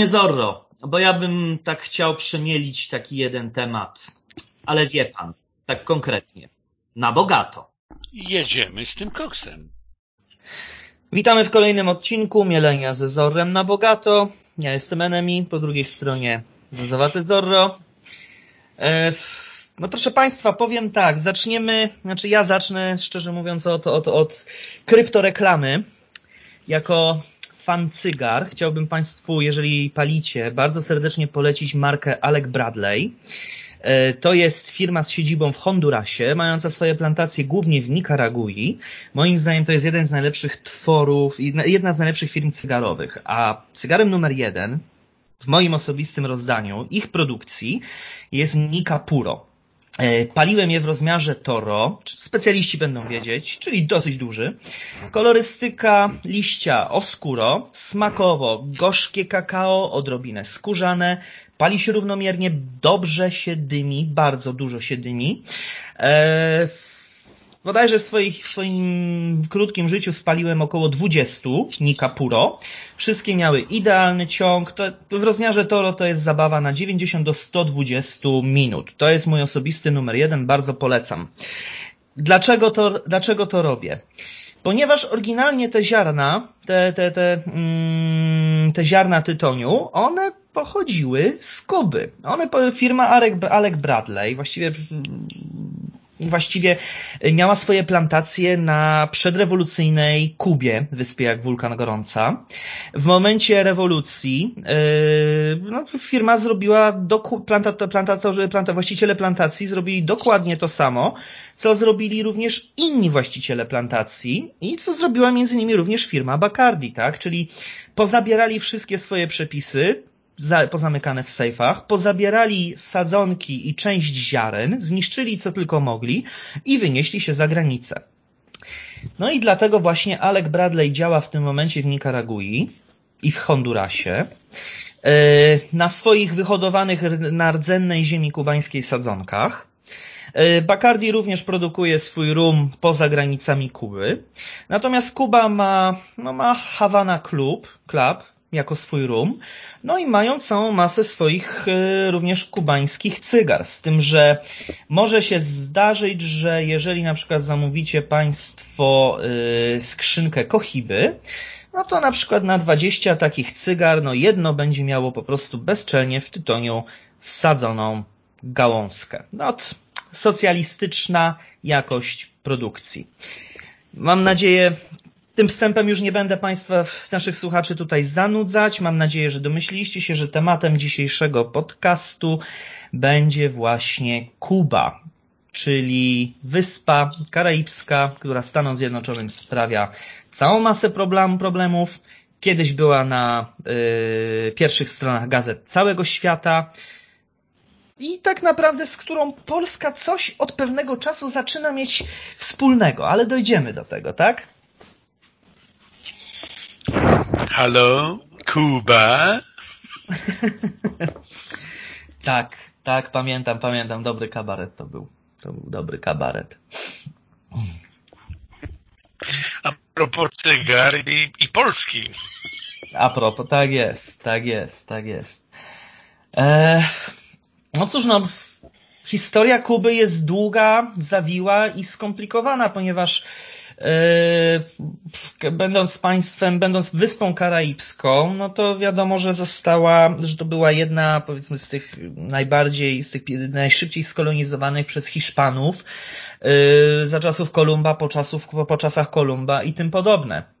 Panie Zorro, bo ja bym tak chciał przemielić taki jeden temat, ale wie pan, tak konkretnie, na bogato. Jedziemy z tym koksem. Witamy w kolejnym odcinku Mielenia ze Zorrem na bogato. Ja jestem Enemy, po drugiej stronie Zazawaty Zorro. E, no proszę Państwa, powiem tak, zaczniemy, znaczy ja zacznę szczerze mówiąc od, od, od kryptoreklamy. Jako fan cygar chciałbym Państwu, jeżeli palicie, bardzo serdecznie polecić markę Alec Bradley. E, to jest firma z siedzibą w Hondurasie, mająca swoje plantacje głównie w Nikaragui. Moim zdaniem to jest jeden z najlepszych tworów, jedna z najlepszych firm cygarowych. A cygarem numer jeden w moim osobistym rozdaniu ich produkcji jest Nika Puro. E, paliłem je w rozmiarze Toro, specjaliści będą wiedzieć, czyli dosyć duży. Kolorystyka liścia oscuro, smakowo gorzkie kakao, odrobinę skórzane, pali się równomiernie, dobrze się dymi, bardzo dużo się dymi. Eee, bodajże w, swoich, w swoim krótkim życiu spaliłem około 20 Nika Puro. Wszystkie miały idealny ciąg. To, w rozmiarze Toro to jest zabawa na 90 do 120 minut. To jest mój osobisty numer jeden, bardzo polecam. Dlaczego to, dlaczego to robię? Ponieważ oryginalnie te ziarna, te, te, te, mm, te ziarna tytoniu, one pochodziły z Kuby. One, firma Alec Bradley, właściwie właściwie miała swoje plantacje na przedrewolucyjnej Kubie, wyspie jak wulkan gorąca. W momencie rewolucji yy, no, firma zrobiła, planta, planta, planta, właściciele plantacji zrobili dokładnie to samo, co zrobili również inni właściciele plantacji i co zrobiła między innymi również firma Bacardi, tak? Czyli pozabierali wszystkie swoje przepisy, za, pozamykane w sejfach, pozabierali sadzonki i część ziaren, zniszczyli co tylko mogli i wynieśli się za granicę. No i dlatego właśnie Alec Bradley działa w tym momencie w Nikaragui i w Hondurasie. E, na swoich wyhodowanych na rdzennej ziemi kubańskiej sadzonkach. E, Bacardi również produkuje swój rum poza granicami Kuby. Natomiast Kuba ma, no ma Havana Club, Club, jako swój rum. No i mają całą masę swoich e, również kubańskich cygar. Z tym, że może się zdarzyć, że jeżeli na przykład zamówicie Państwo e, skrzynkę Kohiby, no to na przykład na 20 takich cygar, no jedno będzie miało po prostu bezczelnie w tytoniu wsadzoną gałązkę. No, socjalistyczna jakość produkcji. Mam nadzieję, tym wstępem już nie będę Państwa, naszych słuchaczy tutaj zanudzać. Mam nadzieję, że domyśliliście się, że tematem dzisiejszego podcastu będzie właśnie Kuba, czyli wyspa karaibska, która Stanom Zjednoczonym sprawia całą masę problem, problemów. Kiedyś była na y, pierwszych stronach gazet całego świata i tak naprawdę z którą Polska coś od pewnego czasu zaczyna mieć wspólnego, ale dojdziemy do tego, tak? Halo, Kuba? tak, tak, pamiętam, pamiętam. Dobry kabaret to był. To był dobry kabaret. A propos cygar i, i Polski. A propos, tak jest, tak jest, tak jest. E, no cóż, no, historia Kuby jest długa, zawiła i skomplikowana, ponieważ będąc państwem, będąc wyspą karaibską, no to wiadomo, że została, że to była jedna powiedzmy z tych najbardziej, z tych najszybciej skolonizowanych przez Hiszpanów yy, za czasów Kolumba, po, czasów, po czasach Kolumba i tym podobne.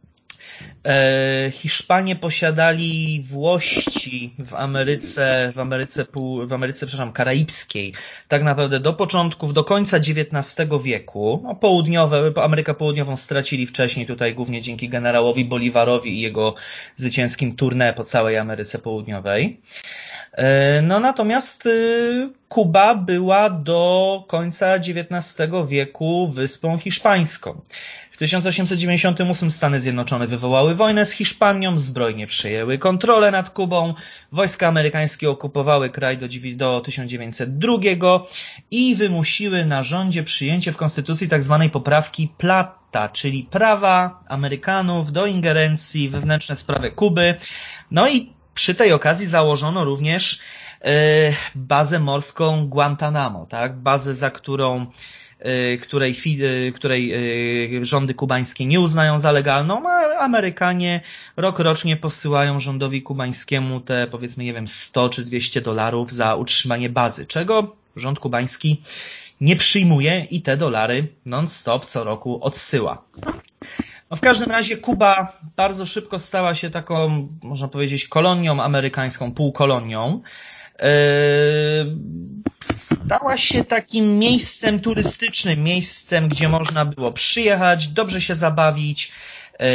E, Hiszpanie posiadali włości w Ameryce, w Ameryce, w Ameryce, przepraszam, karaibskiej, tak naprawdę do początków, do końca XIX wieku. No, południowe, Amerykę Południową stracili wcześniej tutaj głównie dzięki generałowi Bolivarowi i jego zwycięskim tournée po całej Ameryce Południowej. E, no natomiast y, Kuba była do końca XIX wieku wyspą hiszpańską. 1898 Stany Zjednoczone wywołały wojnę z Hiszpanią, zbrojnie przejęły kontrolę nad Kubą, wojska amerykańskie okupowały kraj do, do 1902 i wymusiły na rządzie przyjęcie w konstytucji tzw. Tak poprawki Plata, czyli prawa Amerykanów do ingerencji wewnętrzne sprawy Kuby. No i przy tej okazji założono również bazę morską Guantanamo, tak? Bazę, za którą której, której rządy kubańskie nie uznają za legalną, a Amerykanie rok rocznie posyłają rządowi kubańskiemu te powiedzmy, nie wiem, 100 czy 200 dolarów za utrzymanie bazy, czego rząd kubański nie przyjmuje i te dolary non-stop co roku odsyła. No w każdym razie Kuba bardzo szybko stała się taką, można powiedzieć, kolonią amerykańską, półkolonią. Yy, stała się takim miejscem turystycznym, miejscem, gdzie można było przyjechać, dobrze się zabawić, yy,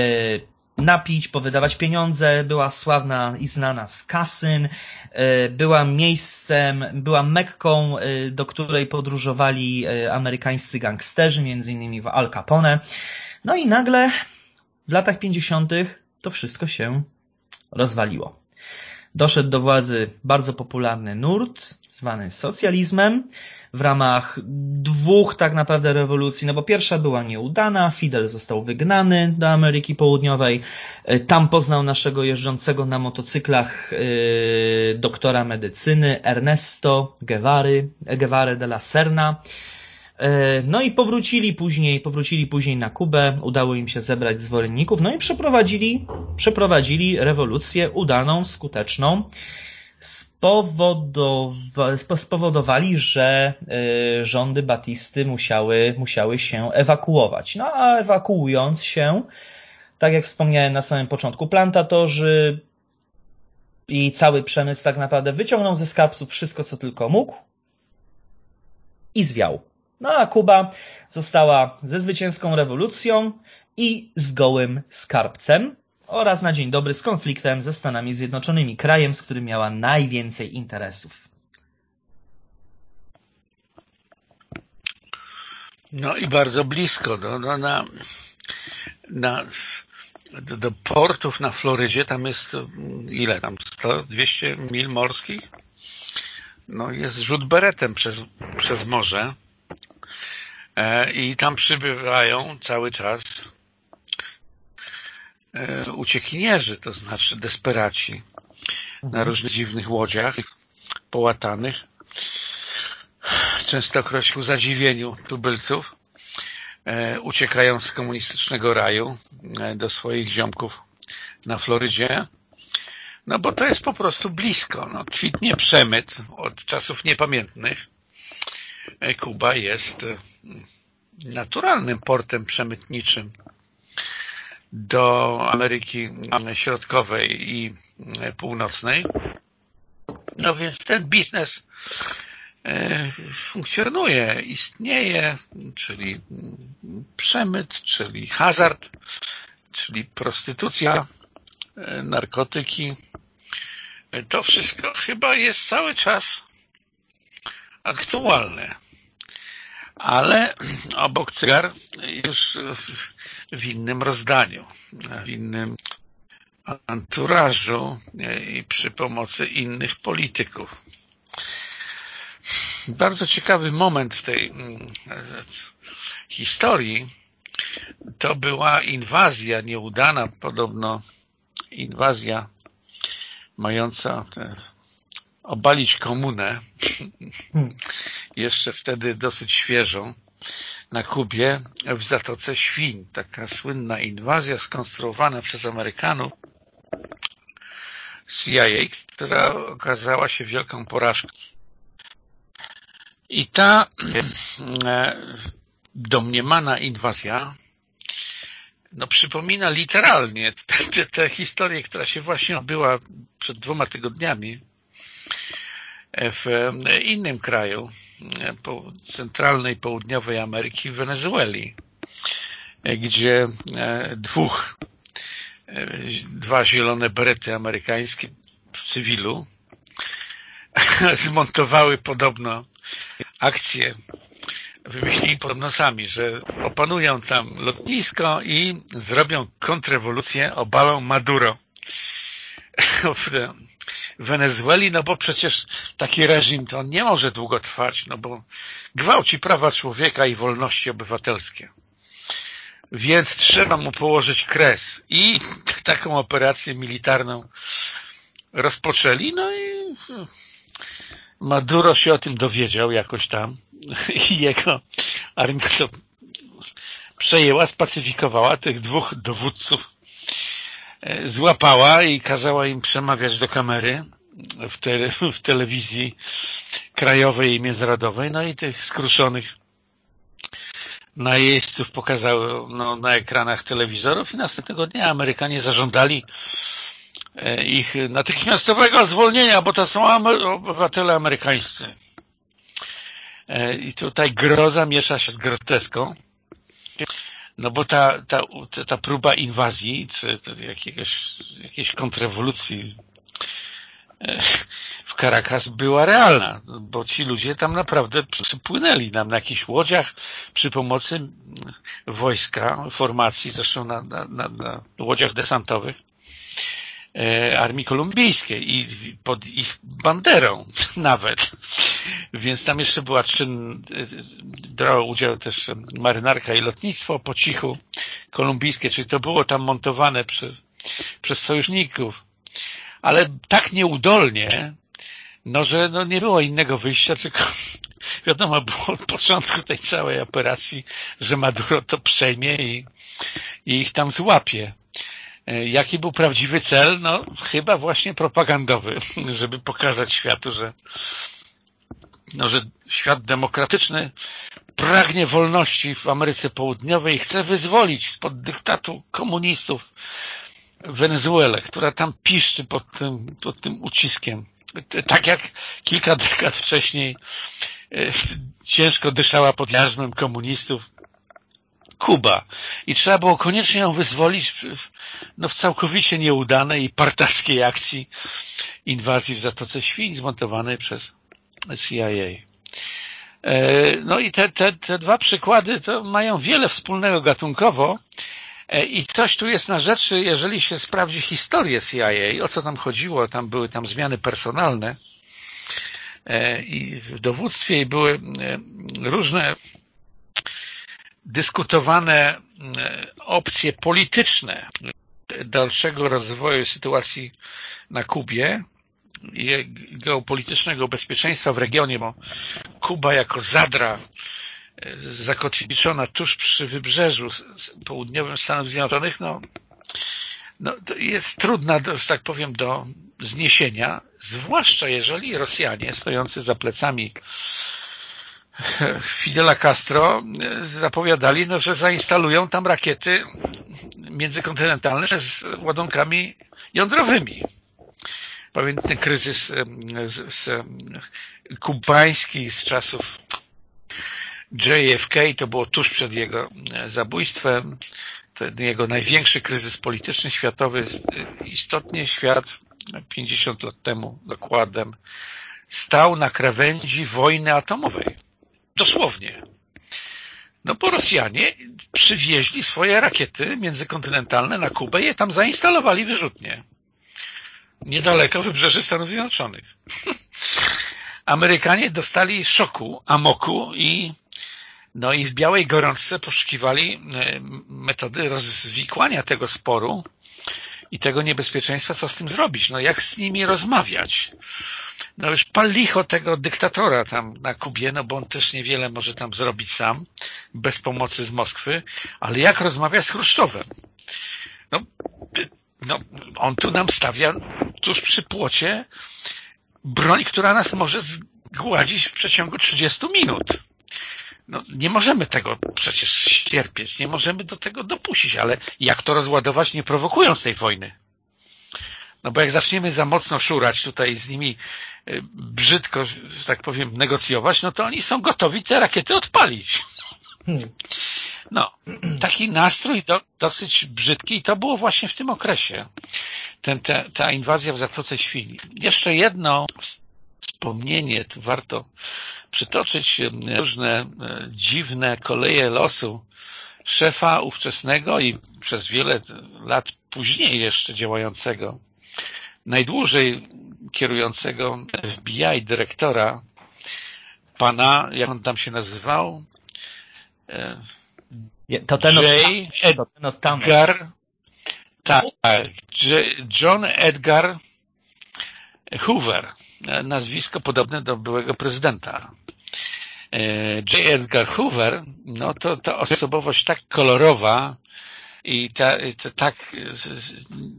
napić, powydawać pieniądze, była sławna i znana z kasyn, e, była miejscem, była mekką, do której podróżowali amerykańscy gangsterzy, między innymi Al Capone. No i nagle w latach 50. to wszystko się rozwaliło. Doszedł do władzy bardzo popularny nurt, zwany socjalizmem, w ramach dwóch tak naprawdę rewolucji, no bo pierwsza była nieudana, Fidel został wygnany do Ameryki Południowej, e, tam poznał naszego jeżdżącego na motocyklach yy, doktora medycyny Ernesto Guevary, Guevara de la Serna, no i powrócili później, powrócili później na Kubę, udało im się zebrać zwolenników, no i przeprowadzili, przeprowadzili rewolucję udaną, skuteczną spowodowali, że y, rządy Batisty musiały, musiały się ewakuować. No a ewakuując się, tak jak wspomniałem na samym początku, plantatorzy i cały przemysł tak naprawdę wyciągnął ze skarbców wszystko, co tylko mógł i zwiał. No a Kuba została ze zwycięską rewolucją i z gołym skarbcem oraz na dzień dobry z konfliktem ze Stanami Zjednoczonymi, krajem, z którym miała najwięcej interesów. No i bardzo blisko. No, no, na, na, do, do, portów na Florydzie tam jest ile tam? 100, 200 mil morskich? No jest rzut beretem przez, przez morze i tam przybywają cały czas E, uciekinierzy, to znaczy desperaci na mhm. różnych dziwnych łodziach połatanych, częstokroć ku zadziwieniu tubylców, e, uciekają z komunistycznego raju e, do swoich ziomków na Florydzie, no bo to jest po prostu blisko. No, kwitnie przemyt od czasów niepamiętnych. Kuba jest naturalnym portem przemytniczym do Ameryki Środkowej i Północnej. No więc ten biznes e, funkcjonuje, istnieje, czyli przemyt, czyli hazard, czyli prostytucja, e, narkotyki. To wszystko chyba jest cały czas aktualne. Ale obok cygar już w innym rozdaniu, w innym anturażu i przy pomocy innych polityków. Bardzo ciekawy moment w tej mm, historii to była inwazja nieudana, podobno inwazja mająca obalić komunę, hmm. Jeszcze wtedy dosyć świeżą, na Kubie w Zatoce Świń. Taka słynna inwazja skonstruowana przez Amerykanów CIA, która okazała się wielką porażką. I ta domniemana inwazja no, przypomina literalnie tę historię, która się właśnie odbyła przed dwoma tygodniami w innym kraju, centralnej, południowej Ameryki, w Wenezueli, gdzie e, dwóch, e, dwa zielone berety amerykańskie w cywilu zmontowały podobno akcję wymyślili podobno sami, że opanują tam lotnisko i zrobią kontrrewolucję, obalą Maduro Wenezueli, no bo przecież taki reżim to nie może długo trwać, no bo gwałci prawa człowieka i wolności obywatelskie. Więc trzeba mu położyć kres i taką operację militarną rozpoczęli, no i Maduro się o tym dowiedział jakoś tam i jego armia to przejęła, spacyfikowała tych dwóch dowódców, złapała i kazała im przemawiać do kamery w, te, w telewizji krajowej i międzynarodowej, no i tych skruszonych najeźdźców pokazały no, na ekranach telewizorów i następnego dnia Amerykanie zażądali e, ich natychmiastowego zwolnienia, bo to są obywatele amerykańscy. E, I tutaj groza miesza się z groteską, no bo ta, ta, ta próba inwazji, czy jakiegoś, jakiejś kontrrewolucji e, w Caracas była realna, bo ci ludzie tam naprawdę przypłynęli nam na jakichś łodziach przy pomocy wojska, formacji, zresztą na, na, na, na łodziach desantowych armii kolumbijskiej i pod ich banderą nawet. Więc tam jeszcze była czyn, brała udział też marynarka i lotnictwo po cichu kolumbijskie, czyli to było tam montowane przez, przez sojuszników. Ale tak nieudolnie, no, że no, nie było innego wyjścia, tylko wiadomo było od początku tej całej operacji, że Maduro to przejmie i, i ich tam złapie. E, jaki był prawdziwy cel? No, chyba właśnie propagandowy, żeby pokazać światu, że, no, że świat demokratyczny pragnie wolności w Ameryce Południowej i chce wyzwolić spod dyktatu komunistów Wenezuelę, która tam piszczy pod tym, pod tym uciskiem tak jak kilka dekad wcześniej e, ciężko dyszała pod jarzmem komunistów Kuba. I trzeba było koniecznie ją wyzwolić w, no, w całkowicie nieudanej i partackiej akcji inwazji w Zatoce Świń zmontowanej przez CIA. E, no i te, te, te dwa przykłady to mają wiele wspólnego gatunkowo, E, I coś tu jest na rzeczy, jeżeli się sprawdzi historię CIA, o co tam chodziło, tam były tam zmiany personalne e, i w dowództwie i były różne dyskutowane opcje polityczne dalszego rozwoju sytuacji na Kubie i geopolitycznego bezpieczeństwa w regionie, bo Kuba jako zadra zakotwiczona tuż przy wybrzeżu południowym Stanów Zjednoczonych, no, no jest trudna, że tak powiem, do zniesienia, zwłaszcza jeżeli Rosjanie stojący za plecami Fidela Castro zapowiadali, no, że zainstalują tam rakiety międzykontynentalne z ładunkami jądrowymi. Pamiętny kryzys z, z, kubański z czasów JFK to było tuż przed jego e, zabójstwem. To jego największy kryzys polityczny światowy. E, istotnie świat 50 lat temu dokładem stał na krawędzi wojny atomowej. Dosłownie. No bo Rosjanie przywieźli swoje rakiety międzykontynentalne na Kubę i je tam zainstalowali wyrzutnie. Niedaleko wybrzeży Stanów Zjednoczonych. Amerykanie dostali szoku, amoku i no i w białej gorączce poszukiwali e, metody rozwikłania tego sporu i tego niebezpieczeństwa, co z tym zrobić. No jak z nimi rozmawiać? No już pal licho tego dyktatora tam na Kubie, no bo on też niewiele może tam zrobić sam, bez pomocy z Moskwy, ale jak rozmawia z Chruszczowem? No, no on tu nam stawia tuż przy płocie broń, która nas może zgładzić w przeciągu 30 minut. No, nie możemy tego przecież cierpieć, nie możemy do tego dopuścić, ale jak to rozładować, nie prowokując tej wojny? No bo jak zaczniemy za mocno szurać tutaj z nimi y, brzydko, że tak powiem, negocjować, no to oni są gotowi te rakiety odpalić. Hmm. No, taki nastrój do, dosyć brzydki i to było właśnie w tym okresie. Ten, te, ta inwazja w Zatoce Świni. Jeszcze jedno wspomnienie, tu warto przytoczyć różne e, dziwne koleje losu szefa ówczesnego i przez wiele lat później jeszcze działającego, najdłużej kierującego FBI dyrektora, pana, jak on tam się nazywał? E, to ten J. Edgar, tak, John Edgar Hoover, nazwisko podobne do byłego prezydenta. J. Edgar Hoover, no to, to osobowość tak kolorowa, i, ta, ta, tak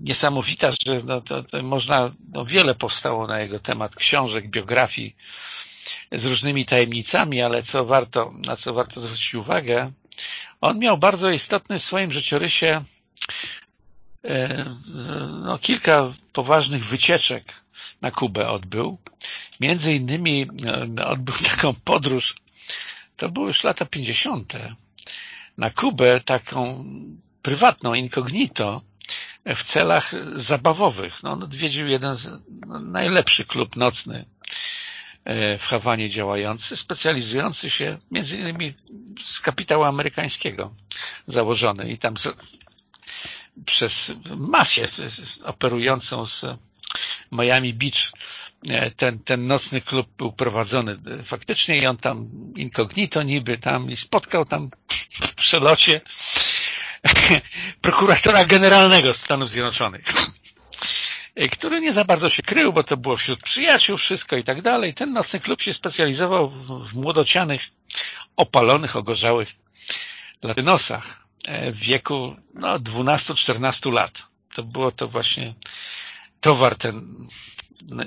niesamowita, że no, to, to można, no, wiele powstało na jego temat, książek, biografii z różnymi tajemnicami, ale co warto, na co warto zwrócić uwagę, on miał bardzo istotny w swoim życiorysie e, no, kilka poważnych wycieczek na Kubę odbył. Między innymi e, odbył taką podróż, to były już lata 50. na Kubę, taką prywatną, incognito, w celach zabawowych. No, on odwiedził jeden z no, najlepszy klub nocny e, w Hawanie działający, specjalizujący się między innymi z kapitału amerykańskiego założony i tam z, przez mafię operującą z Miami Beach e, ten, ten nocny klub był prowadzony faktycznie i on tam incognito niby tam i spotkał tam w przelocie prokuratora generalnego Stanów Zjednoczonych, który nie za bardzo się krył, bo to było wśród przyjaciół wszystko i tak dalej. Ten nocny klub się specjalizował w młodocianych, opalonych, ogorzałych latynosach w wieku no, 12-14 lat. To było to właśnie towar ten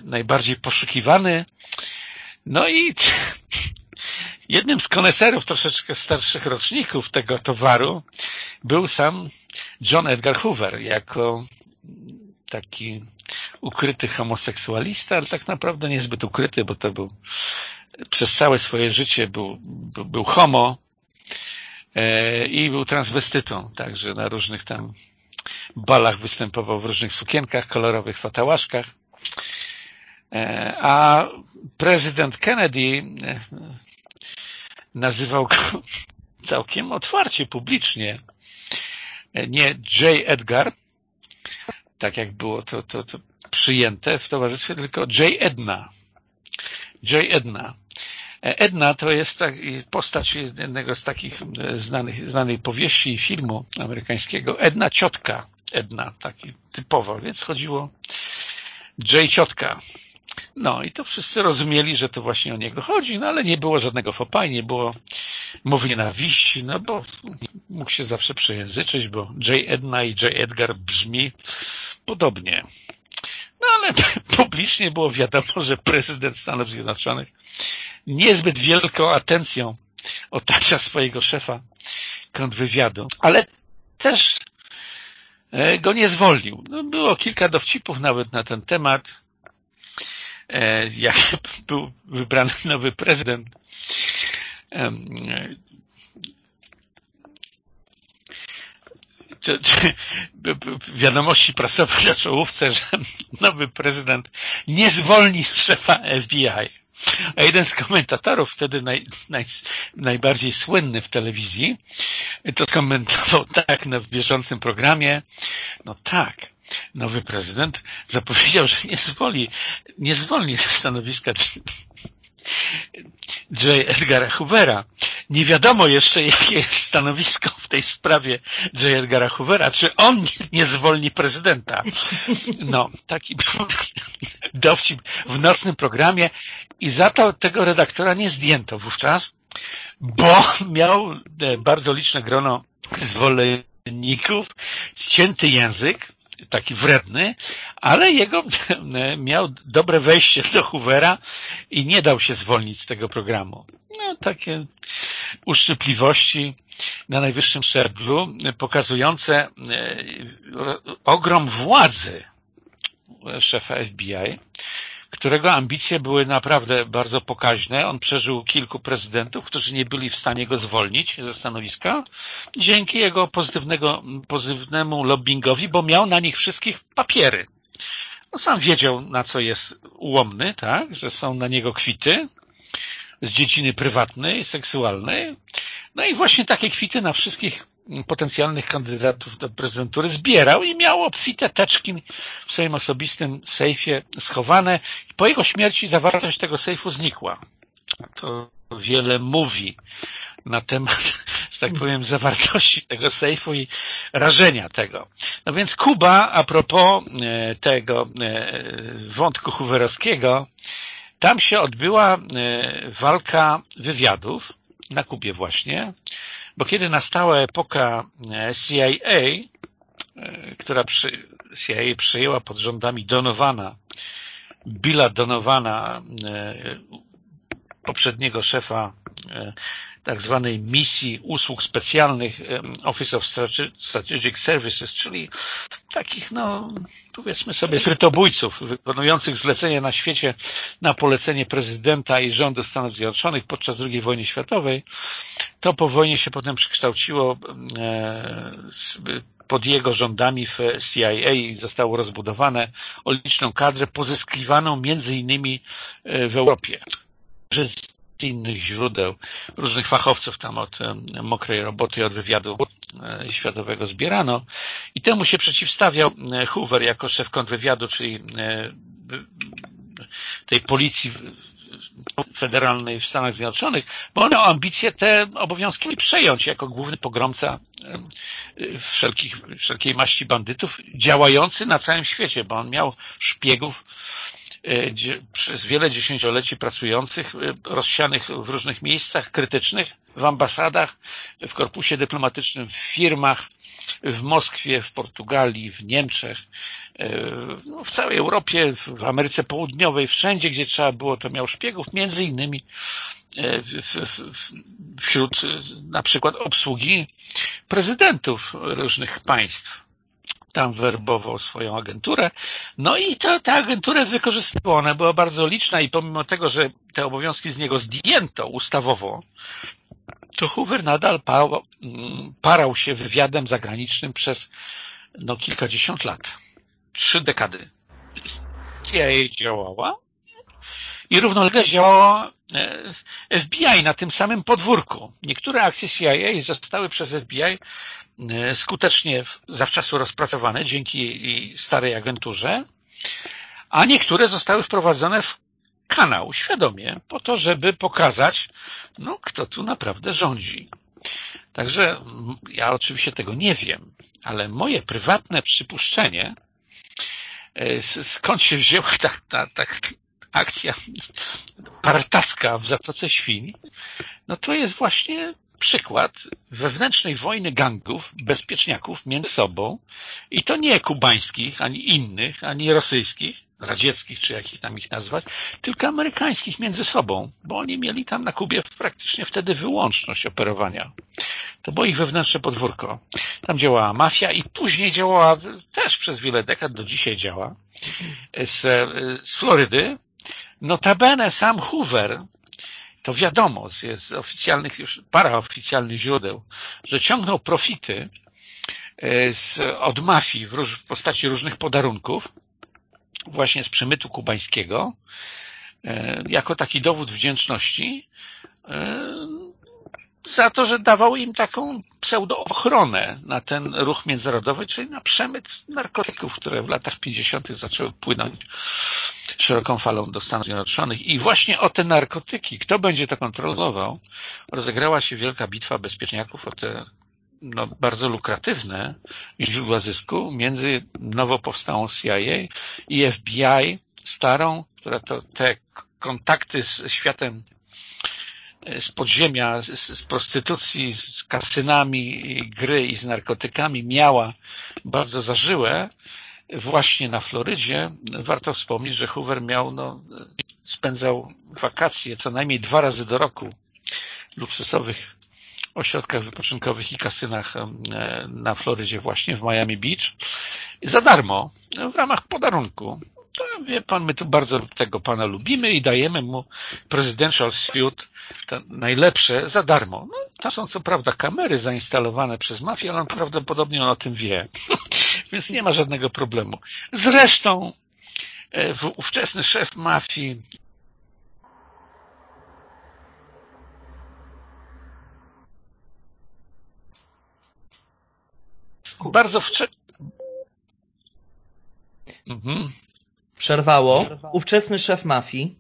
najbardziej poszukiwany. No i jednym z koneserów troszeczkę starszych roczników tego towaru był sam John Edgar Hoover jako taki ukryty homoseksualista, ale tak naprawdę niezbyt ukryty, bo to był przez całe swoje życie był, był, był homo e, i był transwestytą, także na różnych tam balach występował w różnych sukienkach kolorowych, fatałaszkach. E, a prezydent Kennedy e, nazywał go całkiem otwarcie, publicznie nie J. Edgar, tak jak było to, to, to przyjęte w towarzystwie, tylko J. Edna. J. Edna. Edna to jest tak, postać jednego z takich znanych, znanej powieści i filmu amerykańskiego. Edna Ciotka. Edna, taki typowo, więc chodziło J. Ciotka. No i to wszyscy rozumieli, że to właśnie o niego chodzi, no ale nie było żadnego fopa nie było mowy nienawiści, no bo mógł się zawsze przejęzyczyć, bo J. Edna i J. Edgar brzmi podobnie. No ale publicznie było wiadomo, że prezydent Stanów Zjednoczonych niezbyt wielką atencją otacza swojego szefa kontrwywiadu, ale też e, go nie zwolnił. No, było kilka dowcipów nawet na ten temat. E, jak był wybrany nowy prezydent, wiadomości prasowe na czołówce, że nowy prezydent nie zwolni szefa FBI. A jeden z komentatorów, wtedy naj, naj, najbardziej słynny w telewizji, to skomentował tak na bieżącym programie, no tak, nowy prezydent zapowiedział, że nie zwoli, nie zwolni ze stanowiska J. Edgara Hoovera. Nie wiadomo jeszcze, jakie jest stanowisko w tej sprawie J. Edgara Hoovera, czy on nie zwolni prezydenta. No, taki dowcip w nocnym programie i za to tego redaktora nie zdjęto wówczas, bo miał e, bardzo liczne grono zwolenników, cięty język, taki wredny, ale jego miał dobre wejście do Hoovera i nie dał się zwolnić z tego programu. No, takie uszczypliwości na najwyższym szczeblu, pokazujące e, ogrom władzy szefa FBI, którego ambicje były naprawdę bardzo pokaźne. On przeżył kilku prezydentów, którzy nie byli w stanie go zwolnić ze stanowiska dzięki jego pozytywnego, pozytywnemu lobbyingowi, bo miał na nich wszystkich papiery. No, sam wiedział, na co jest ułomny, tak, że są na niego kwity z dziedziny prywatnej, seksualnej. No i właśnie takie kwity na wszystkich potencjalnych kandydatów do prezydentury zbierał i miał obfite teczki w swoim osobistym sejfie schowane. Po jego śmierci zawartość tego sejfu znikła. To wiele mówi na temat że tak powiem, zawartości tego sejfu i rażenia tego. No więc Kuba, a propos e, tego e, wątku hooverowskiego, tam się odbyła walka wywiadów, na Kubie właśnie, bo kiedy nastała epoka CIA, która przy, CIA przyjęła pod rządami Donowana, Billa Donowana, poprzedniego szefa tak zwanej misji usług specjalnych Office of Strategic Services, czyli takich, no, powiedzmy sobie, skrytobójców wykonujących zlecenia na świecie na polecenie prezydenta i rządu Stanów Zjednoczonych podczas II wojny światowej, to po wojnie się potem przekształciło pod jego rządami w CIA zostało rozbudowane o liczną kadrę pozyskiwaną między innymi w Europie. Przez innych źródeł, różnych fachowców tam od mokrej roboty, od wywiadu e, światowego zbierano. I temu się przeciwstawiał e, Hoover jako szef kontrwywiadu, czyli e, tej policji federalnej w Stanach Zjednoczonych, bo on miał ambicje te obowiązki przejąć jako główny pogromca wszelkich, wszelkiej maści bandytów, działający na całym świecie, bo on miał szpiegów przez wiele dziesięcioleci pracujących, e, rozsianych w różnych miejscach krytycznych, w ambasadach, w korpusie dyplomatycznym, w firmach, w Moskwie, w Portugalii, w Niemczech, e, no, w całej Europie, w Ameryce Południowej, wszędzie, gdzie trzeba było, to miał szpiegów, między innymi wśród na przykład obsługi prezydentów różnych państw tam werbował swoją agenturę. No i to, tę agenturę wykorzystywał. Ona była bardzo liczna i pomimo tego, że te obowiązki z niego zdjęto ustawowo, to Hoover nadal parał, parał się wywiadem zagranicznym przez no, kilkadziesiąt lat. Trzy dekady. CIA działała i równolegle działała e, FBI na tym samym podwórku. Niektóre akcje CIA zostały przez FBI skutecznie zawczasu rozpracowane dzięki starej agenturze, a niektóre zostały wprowadzone w kanał świadomie, po to, żeby pokazać, no, kto tu naprawdę rządzi. Także ja oczywiście tego nie wiem, ale moje prywatne przypuszczenie, e, skąd się wzięła ta, ta, ta akcja partacka w Zatoce Świń, no to jest właśnie przykład wewnętrznej wojny gangów, bezpieczniaków między sobą i to nie kubańskich, ani innych, ani rosyjskich, radzieckich, czy jakich tam ich nazwać, tylko amerykańskich między sobą, bo oni mieli tam na Kubie praktycznie wtedy wyłączność operowania. To było ich wewnętrzne podwórko. Tam działała mafia i później działała też przez wiele dekad, do dzisiaj działa, z, z Florydy. Notabene sam Hoover to wiadomo z, oficjalnych, już paraoficjalnych źródeł, że ciągnął profity e, z, od mafii w, róż, w postaci różnych podarunków, właśnie z przemytu kubańskiego, e, jako taki dowód wdzięczności e, za to, że dawał im taką pseudoochronę na ten ruch międzynarodowy, czyli na przemyt narkotyków, które w latach 50. zaczęły płynąć szeroką falą do Stanów Zjednoczonych. I właśnie o te narkotyki, kto będzie to kontrolował, rozegrała się wielka bitwa bezpieczniaków o te no, bardzo lukratywne źródła zysku między nowo powstałą CIA i FBI starą, która to te kontakty z światem z podziemia, z, z prostytucji, z kasynami, gry i z narkotykami miała bardzo zażyłe, właśnie na Florydzie. Warto wspomnieć, że Hoover miał, no, spędzał wakacje co najmniej dwa razy do roku w luksusowych ośrodkach wypoczynkowych i kasynach na Florydzie właśnie, w Miami Beach za darmo, w ramach podarunku wie pan, my tu bardzo tego pana lubimy i dajemy mu presidential suite, to najlepsze, za darmo. No, to są co prawda kamery zainstalowane przez mafię, ale on prawdopodobnie on o tym wie. Więc nie ma żadnego problemu. Zresztą e, ówczesny szef mafii bardzo wcześnie Mhm przerwało. Ówczesny szef mafii.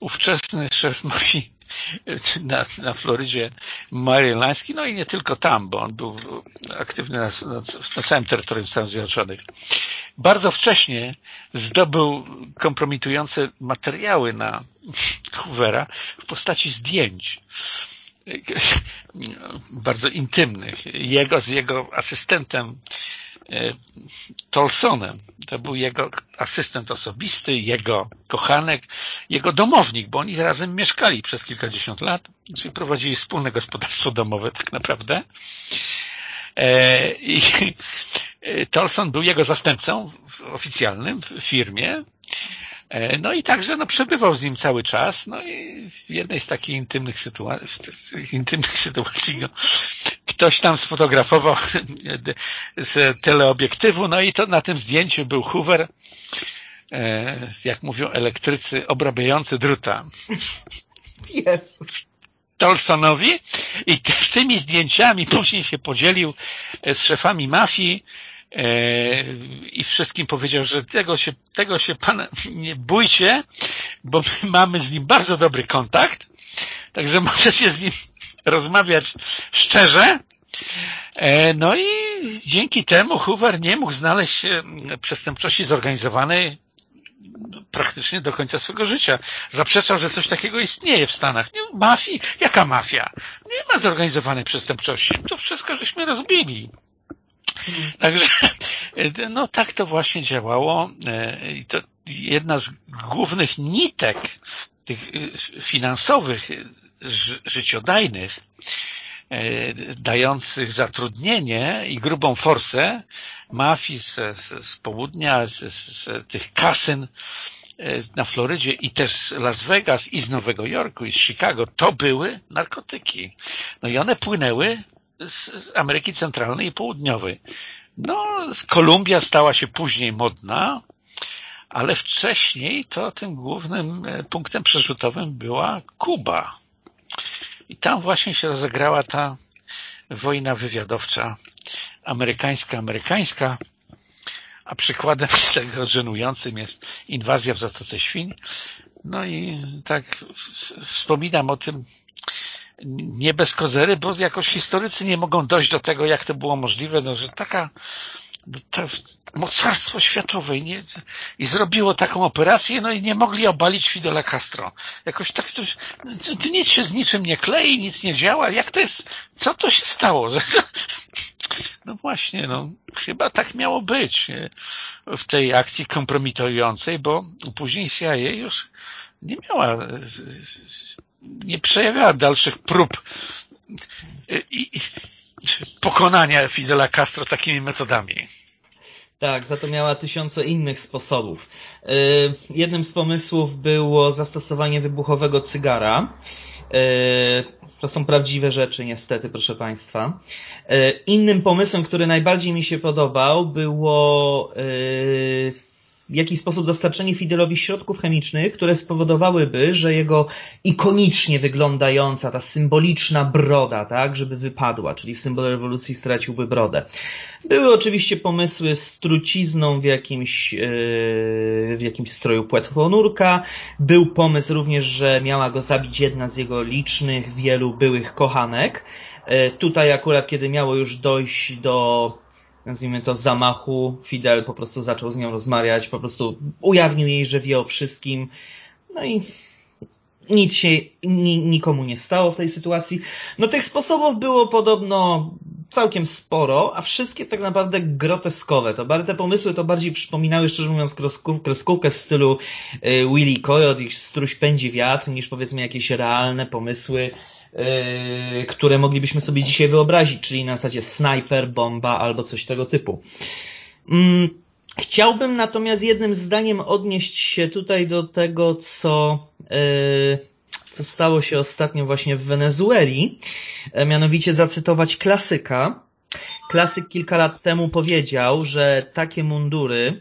Ówczesny szef mafii na, na Florydzie marylańskiej, no i nie tylko tam, bo on był aktywny na, na, na całym terytorium Stanów Zjednoczonych. Bardzo wcześnie zdobył kompromitujące materiały na Hoovera w postaci zdjęć bardzo intymnych. Jego z jego asystentem Tolsonem. To był jego asystent osobisty, jego kochanek, jego domownik, bo oni razem mieszkali przez kilkadziesiąt lat, czyli prowadzili wspólne gospodarstwo domowe tak naprawdę. E, I e, Tolson był jego zastępcą oficjalnym w firmie E, no i także no, przebywał z nim cały czas. No i w jednej z takich intymnych sytuacji, intymnych sytuacji no, ktoś tam sfotografował z teleobiektywu, no i to na tym zdjęciu był Hoover, e, jak mówią elektrycy, obrabiający druta. Yes. Tolsonowi i tymi zdjęciami później się podzielił z szefami mafii, E, i wszystkim powiedział, że tego się, tego się pan nie bójcie, bo my mamy z nim bardzo dobry kontakt, także możecie z nim rozmawiać szczerze. E, no i dzięki temu Hoover nie mógł znaleźć przestępczości zorganizowanej praktycznie do końca swego życia. Zaprzeczał, że coś takiego istnieje w Stanach. Nie, mafii? Jaka mafia? Nie ma zorganizowanej przestępczości. To wszystko żeśmy rozbili. Także no tak to właśnie działało. E, I to jedna z głównych nitek tych e, finansowych, życiodajnych, e, dających zatrudnienie i grubą forsę mafii z, z, z południa, z, z, tych kasyn na Florydzie i też z Las Vegas i z Nowego Jorku i z Chicago, to były narkotyki. No i one płynęły z Ameryki Centralnej i Południowej. No, Kolumbia stała się później modna, ale wcześniej to tym głównym e, punktem przerzutowym była Kuba. I tam właśnie się rozegrała ta wojna wywiadowcza amerykańska-amerykańska, a przykładem tego żenującym jest inwazja w Zatoce Świń. No i tak wspominam o tym nie bez kozery, bo jakoś historycy nie mogą dojść do tego, jak to było możliwe, no, że taka to mocarstwo światowe nie, i zrobiło taką operację, no i nie mogli obalić Fidela Castro. Jakoś tak to, to nic się z niczym nie klei, nic nie działa. Jak to jest? Co to się stało? No właśnie, no chyba tak miało być w tej akcji kompromitującej, bo później CIA już nie miała nie przejawiała dalszych prób i, pokonania Fidela Castro takimi metodami. Tak, za to miała tysiące innych sposobów. Y, jednym z pomysłów było zastosowanie wybuchowego cygara. Y, to są prawdziwe rzeczy, niestety, proszę Państwa. Y, innym pomysłem, który najbardziej mi się podobał, było w jakiś sposób dostarczenie Fidelowi środków chemicznych, które spowodowałyby, że jego ikonicznie wyglądająca, ta symboliczna broda, tak, żeby wypadła, czyli symbol rewolucji straciłby brodę. Były oczywiście pomysły z trucizną w jakimś, yy, w jakimś stroju płetwonurka. Był pomysł również, że miała go zabić jedna z jego licznych, wielu byłych kochanek. Yy, tutaj akurat, kiedy miało już dojść do nazwijmy to, zamachu. Fidel po prostu zaczął z nią rozmawiać, po prostu ujawnił jej, że wie o wszystkim. No i nic się ni, nikomu nie stało w tej sytuacji. No tych sposobów było podobno całkiem sporo, a wszystkie tak naprawdę groteskowe. To te pomysły to bardziej przypominały, szczerze mówiąc, kreskówkę w stylu y, Willy Coyote i Struś pędzi wiatr, niż powiedzmy jakieś realne pomysły które moglibyśmy sobie dzisiaj wyobrazić, czyli na zasadzie snajper, bomba albo coś tego typu. Mm, chciałbym natomiast jednym zdaniem odnieść się tutaj do tego, co, yy, co stało się ostatnio właśnie w Wenezueli, e, mianowicie zacytować klasyka. Klasyk kilka lat temu powiedział, że takie mundury,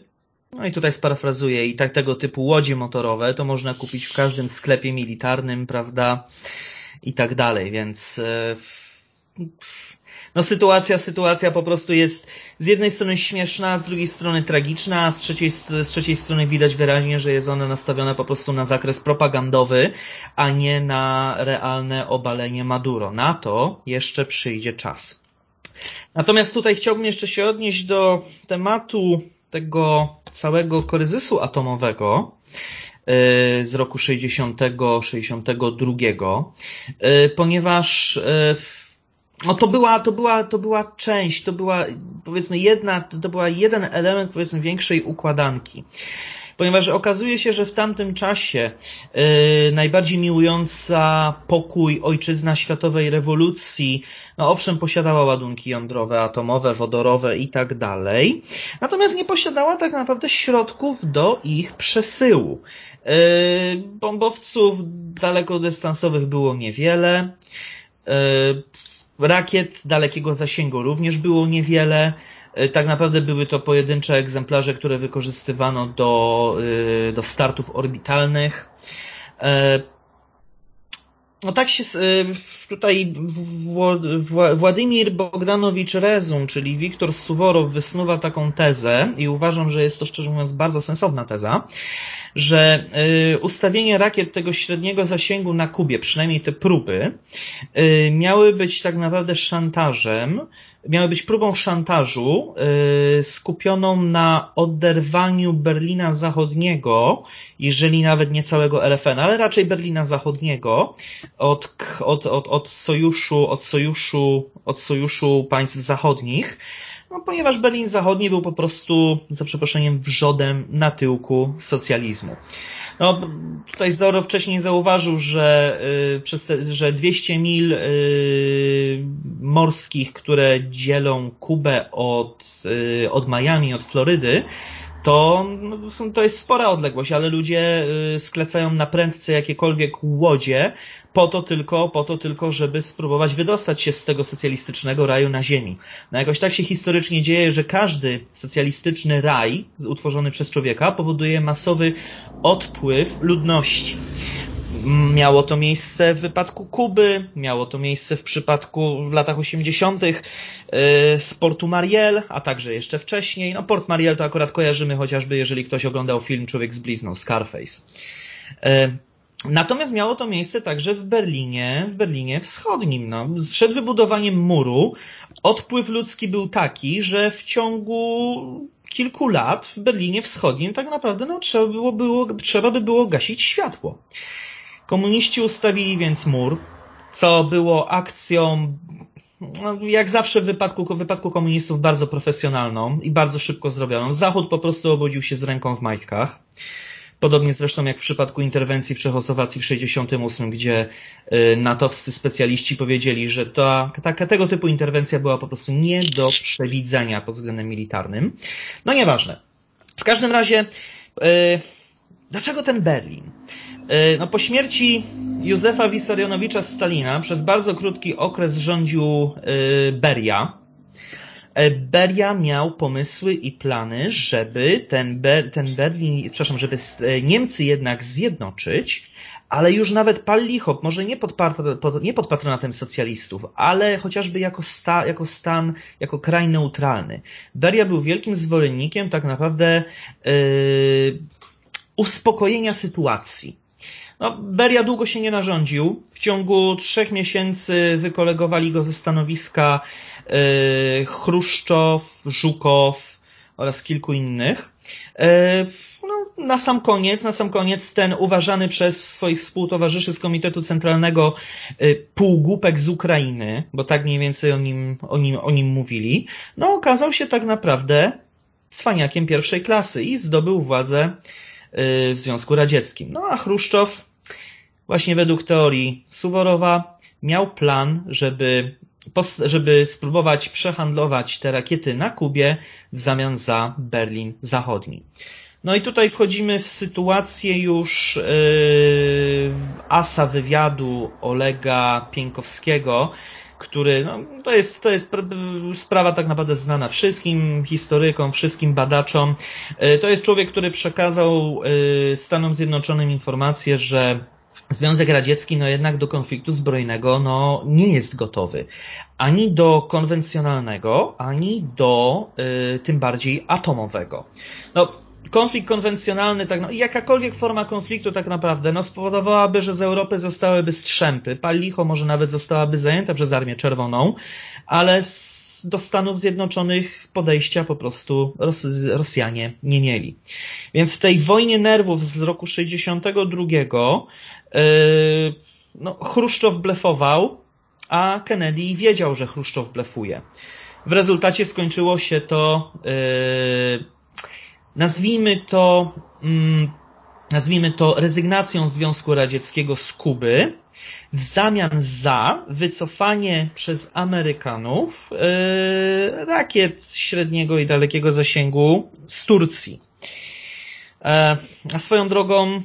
no i tutaj sparafrazuję, i tak tego typu łodzie motorowe, to można kupić w każdym sklepie militarnym, prawda? I tak dalej, więc e, no sytuacja, sytuacja po prostu jest z jednej strony śmieszna, z drugiej strony tragiczna, a z trzeciej, z trzeciej strony widać wyraźnie, że jest ona nastawiona po prostu na zakres propagandowy, a nie na realne obalenie Maduro. Na to jeszcze przyjdzie czas. Natomiast tutaj chciałbym jeszcze się odnieść do tematu tego całego kryzysu atomowego z roku 60, 62, y, ponieważ y, no to była, to była, to była część, to była powiedzmy jedna, to była jeden element powiedzmy większej układanki. Ponieważ okazuje się, że w tamtym czasie yy, najbardziej miłująca pokój ojczyzna światowej rewolucji, no owszem, posiadała ładunki jądrowe, atomowe, wodorowe i tak dalej, natomiast nie posiadała tak naprawdę środków do ich przesyłu. Yy, bombowców dalekodystansowych było niewiele. Yy, Rakiet dalekiego zasięgu również było niewiele. E, tak naprawdę były to pojedyncze egzemplarze, które wykorzystywano do, e, do startów orbitalnych. E, no tak się tutaj Władimir Bogdanowicz Rezum, czyli Wiktor Suworow wysnuwa taką tezę i uważam, że jest to szczerze mówiąc bardzo sensowna teza, że ustawienie rakiet tego średniego zasięgu na Kubie, przynajmniej te próby, miały być tak naprawdę szantażem, miały być próbą szantażu y, skupioną na oderwaniu Berlina Zachodniego, jeżeli nawet nie całego LFN, ale raczej Berlina Zachodniego od, od, od, od sojuszu, od sojuszu, od sojuszu państw zachodnich, no, ponieważ Berlin Zachodni był po prostu, za przeproszeniem, wrzodem na tyłku socjalizmu. No, tutaj Zoro wcześniej zauważył, że, yy, przez te, że 200 mil yy, morskich, które dzielą Kubę od, yy, od Miami, od Florydy, to, no, to jest spora odległość, ale ludzie y, sklecają na prędce jakiekolwiek łodzie po to tylko, po to tylko, żeby spróbować wydostać się z tego socjalistycznego raju na ziemi. No jakoś tak się historycznie dzieje, że każdy socjalistyczny raj utworzony przez człowieka powoduje masowy odpływ ludności. Miało to miejsce w wypadku Kuby, miało to miejsce w przypadku w latach 80. Y, z Portu Mariel, a także jeszcze wcześniej. No Port Mariel to akurat kojarzymy chociażby, jeżeli ktoś oglądał film Człowiek z blizną, Scarface. Y, natomiast miało to miejsce także w Berlinie, w Berlinie Wschodnim. No. Przed wybudowaniem muru odpływ ludzki był taki, że w ciągu kilku lat w Berlinie Wschodnim tak naprawdę no, trzeba, było, było, trzeba by było gasić światło. Komuniści ustawili więc mur, co było akcją, no, jak zawsze w wypadku, w wypadku komunistów, bardzo profesjonalną i bardzo szybko zrobioną. Zachód po prostu obudził się z ręką w majtkach. Podobnie zresztą jak w przypadku interwencji w Czechosłowacji w 68, gdzie y, natowscy specjaliści powiedzieli, że ta, ta, tego typu interwencja była po prostu nie do przewidzenia pod względem militarnym. No nieważne. W każdym razie, yy, dlaczego ten Berlin? E, no, po śmierci Józefa Wissarionowicza Stalina przez bardzo krótki okres rządził e, Beria. E, Beria miał pomysły i plany, żeby ten, Ber, ten Berlin, przepraszam, żeby Niemcy jednak zjednoczyć, ale już nawet pal licho, może nie pod, nie pod patronatem socjalistów, ale chociażby jako, sta, jako stan, jako kraj neutralny. Beria był wielkim zwolennikiem tak naprawdę yy, uspokojenia sytuacji. No, Beria długo się nie narządził. W ciągu trzech miesięcy wykolegowali go ze stanowiska yy, Chruszczow, Żukow oraz kilku innych. Yy, no, na sam koniec, na sam koniec ten uważany przez swoich współtowarzyszy z Komitetu Centralnego yy, półgłupek z Ukrainy, bo tak mniej więcej o nim, o nim, o nim mówili, no okazał się tak naprawdę cwaniakiem pierwszej klasy i zdobył władzę w Związku Radzieckim. No a Chruszczow właśnie według teorii Suworowa miał plan, żeby, żeby spróbować przehandlować te rakiety na Kubie w zamian za Berlin Zachodni. No i tutaj wchodzimy w sytuację już yy, asa wywiadu Olega Pienkowskiego, który, no, to jest, to jest sprawa tak naprawdę znana wszystkim historykom, wszystkim badaczom. Yy, to jest człowiek, który przekazał yy, Stanom Zjednoczonym informację, że Związek Radziecki no jednak do konfliktu zbrojnego no, nie jest gotowy. Ani do konwencjonalnego, ani do y, tym bardziej atomowego. No, konflikt konwencjonalny, tak, no, jakakolwiek forma konfliktu tak naprawdę no, spowodowałaby, że z Europy zostałyby strzępy. Palicho może nawet zostałaby zajęta przez Armię Czerwoną, ale do Stanów Zjednoczonych podejścia po prostu Ros Rosjanie nie mieli. Więc w tej wojnie nerwów z roku 62 yy, no, Chruszczow blefował, a Kennedy wiedział, że Chruszczow blefuje. W rezultacie skończyło się to, yy, nazwijmy to, yy, nazwijmy to rezygnacją Związku Radzieckiego z Kuby, w zamian za wycofanie przez Amerykanów yy, rakiet średniego i dalekiego zasięgu z Turcji. E, a swoją drogą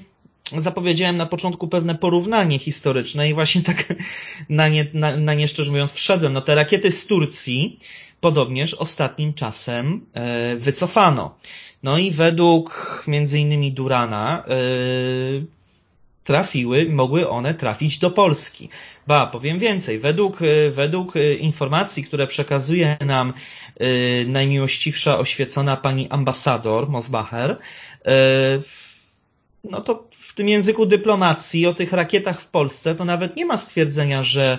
zapowiedziałem na początku pewne porównanie historyczne i właśnie tak na nie, na, na nie szczerze mówiąc wszedłem. No te rakiety z Turcji podobnież ostatnim czasem e, wycofano. No i według między innymi Durana e, trafiły, mogły one trafić do Polski. Ba, powiem więcej, według, według informacji, które przekazuje nam najmiłościwsza oświecona pani ambasador Mosbacher, no to w tym języku dyplomacji o tych rakietach w Polsce to nawet nie ma stwierdzenia, że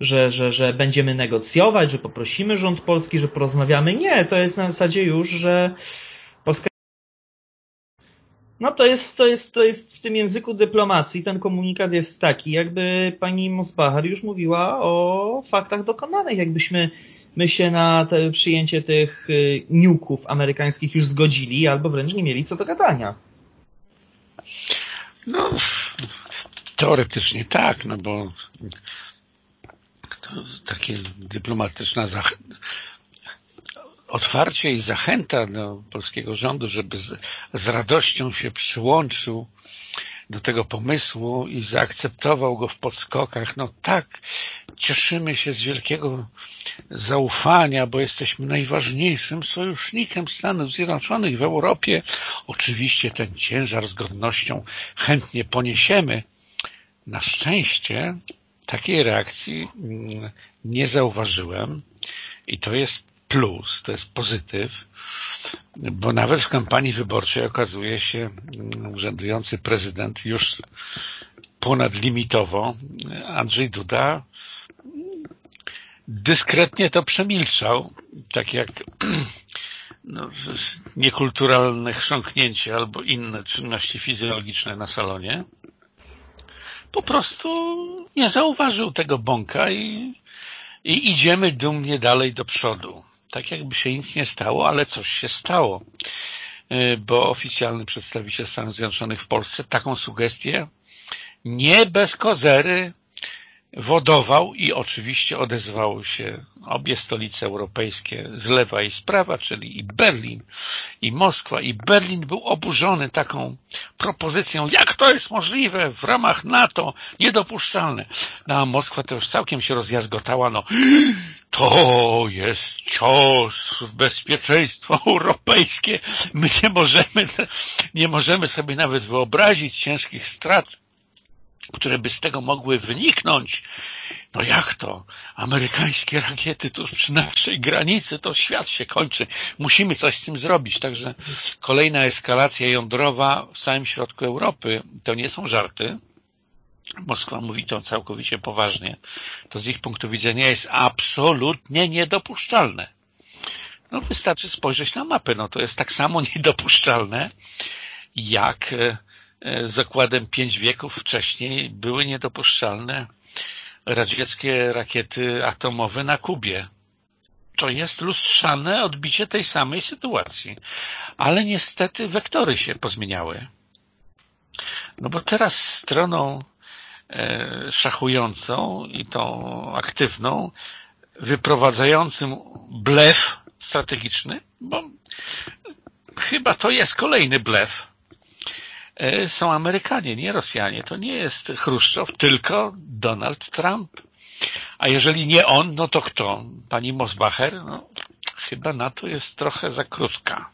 że, że, że będziemy negocjować, że poprosimy rząd polski, że porozmawiamy. Nie, to jest na zasadzie już, że. No to jest, to jest, to jest w tym języku dyplomacji, ten komunikat jest taki, jakby pani Mosbacher już mówiła o faktach dokonanych, jakbyśmy my się na te, przyjęcie tych y, niuków amerykańskich już zgodzili, albo wręcz nie mieli co do gadania. No, teoretycznie tak, no bo to takie dyplomatyczna otwarcie i zachęta do polskiego rządu, żeby z, z radością się przyłączył do tego pomysłu i zaakceptował go w podskokach. No tak, cieszymy się z wielkiego zaufania, bo jesteśmy najważniejszym sojusznikiem Stanów Zjednoczonych w Europie. Oczywiście ten ciężar z godnością chętnie poniesiemy. Na szczęście takiej reakcji mm, nie zauważyłem i to jest plus, to jest pozytyw, bo nawet w kampanii wyborczej okazuje się mm, urzędujący prezydent już ponadlimitowo, Andrzej Duda, dyskretnie to przemilczał, tak jak no, niekulturalne chrząknięcie albo inne czynności fizjologiczne na salonie. Po prostu nie zauważył tego bąka i, i idziemy dumnie dalej do przodu tak jakby się nic nie stało, ale coś się stało, y, bo oficjalny przedstawiciel Stanów Zjednoczonych w Polsce taką sugestię nie bez kozery wodował i oczywiście odezwały się obie stolice europejskie z lewa i z prawa, czyli i Berlin, i Moskwa. I Berlin był oburzony taką propozycją, jak to jest możliwe w ramach NATO, niedopuszczalne. No a Moskwa to już całkiem się rozjazgotała, no to jest cios w bezpieczeństwo europejskie. My nie możemy, nie możemy sobie nawet wyobrazić ciężkich strat które by z tego mogły wyniknąć. No jak to? Amerykańskie rakiety tuż przy naszej granicy, to świat się kończy. Musimy coś z tym zrobić. Także kolejna eskalacja jądrowa w samym środku Europy to nie są żarty. Moskwa mówi to całkowicie poważnie. To z ich punktu widzenia jest absolutnie niedopuszczalne. No wystarczy spojrzeć na mapę. No to jest tak samo niedopuszczalne jak e, E, zakładem pięć wieków wcześniej były niedopuszczalne radzieckie rakiety atomowe na Kubie. To jest lustrzane odbicie tej samej sytuacji. Ale niestety wektory się pozmieniały. No bo teraz stroną e, szachującą i tą aktywną, wyprowadzającym blef strategiczny, bo chyba to jest kolejny blef, są Amerykanie, nie Rosjanie. To nie jest Chruszczow, tylko Donald Trump. A jeżeli nie on, no to kto? Pani Mosbacher? No, chyba na to jest trochę za krótka.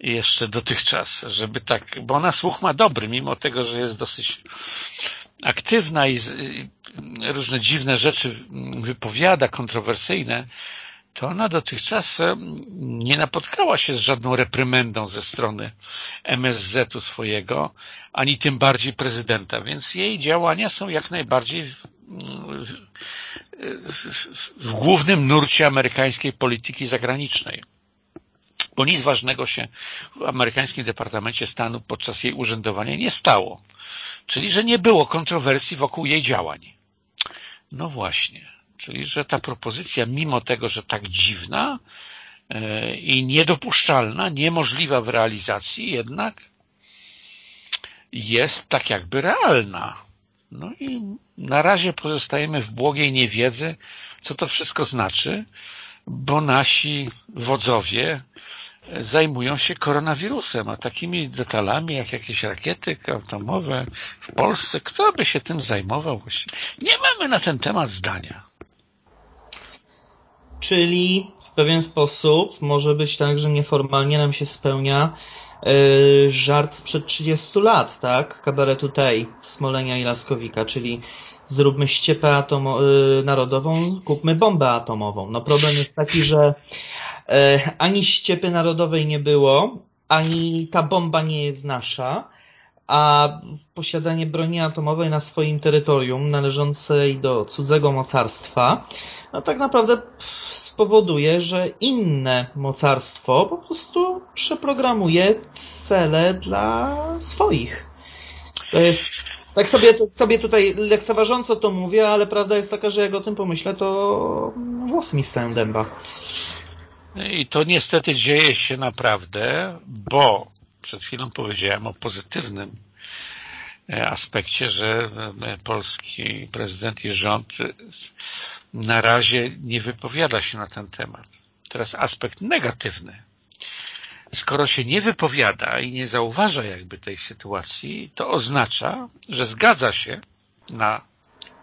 jeszcze dotychczas, żeby tak, bo ona słuch ma dobry, mimo tego, że jest dosyć aktywna i różne dziwne rzeczy wypowiada, kontrowersyjne, to ona dotychczas nie napotkała się z żadną reprymendą ze strony MSZ-u swojego, ani tym bardziej prezydenta, więc jej działania są jak najbardziej w głównym nurcie amerykańskiej polityki zagranicznej. Bo nic ważnego się w amerykańskim Departamencie Stanu podczas jej urzędowania nie stało. Czyli, że nie było kontrowersji wokół jej działań. No właśnie. Czyli, że ta propozycja, mimo tego, że tak dziwna e, i niedopuszczalna, niemożliwa w realizacji, jednak jest tak jakby realna. No i na razie pozostajemy w błogiej niewiedzy, co to wszystko znaczy, bo nasi wodzowie zajmują się koronawirusem, a takimi detalami jak jakieś rakiety atomowe w Polsce, kto by się tym zajmował? Nie mamy na ten temat zdania. Czyli w pewien sposób może być tak, że nieformalnie nam się spełnia yy, żart sprzed 30 lat, tak? Kabaretu tej, Smolenia i Laskowika, czyli zróbmy ściepę atomo- yy, narodową, kupmy bombę atomową. No problem jest taki, że E, ani ściepy narodowej nie było, ani ta bomba nie jest nasza, a posiadanie broni atomowej na swoim terytorium należącej do cudzego mocarstwa, no tak naprawdę spowoduje, że inne mocarstwo po prostu przeprogramuje cele dla swoich. To jest tak sobie, sobie tutaj lekceważąco to mówię, ale prawda jest taka, że jak o tym pomyślę, to włosy mi stają dęba. I to niestety dzieje się naprawdę, bo przed chwilą powiedziałem o pozytywnym aspekcie, że e, polski prezydent i rząd na razie nie wypowiada się na ten temat. Teraz aspekt negatywny. Skoro się nie wypowiada i nie zauważa jakby tej sytuacji, to oznacza, że zgadza się na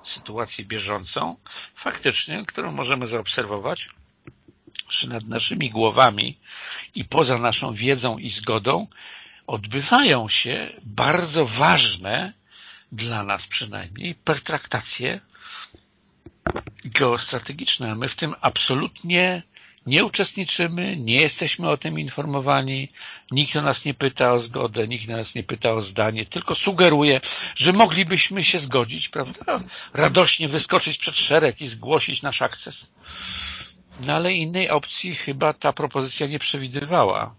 sytuację bieżącą, faktycznie, którą możemy zaobserwować że nad naszymi głowami i poza naszą wiedzą i zgodą odbywają się bardzo ważne dla nas przynajmniej pertraktacje geostrategiczne. My w tym absolutnie nie uczestniczymy, nie jesteśmy o tym informowani, nikt o nas nie pyta o zgodę, nikt nas nie pyta o zdanie, tylko sugeruje, że moglibyśmy się zgodzić, prawda? Radośnie wyskoczyć przed szereg i zgłosić nasz akces. No ale innej opcji chyba ta propozycja nie przewidywała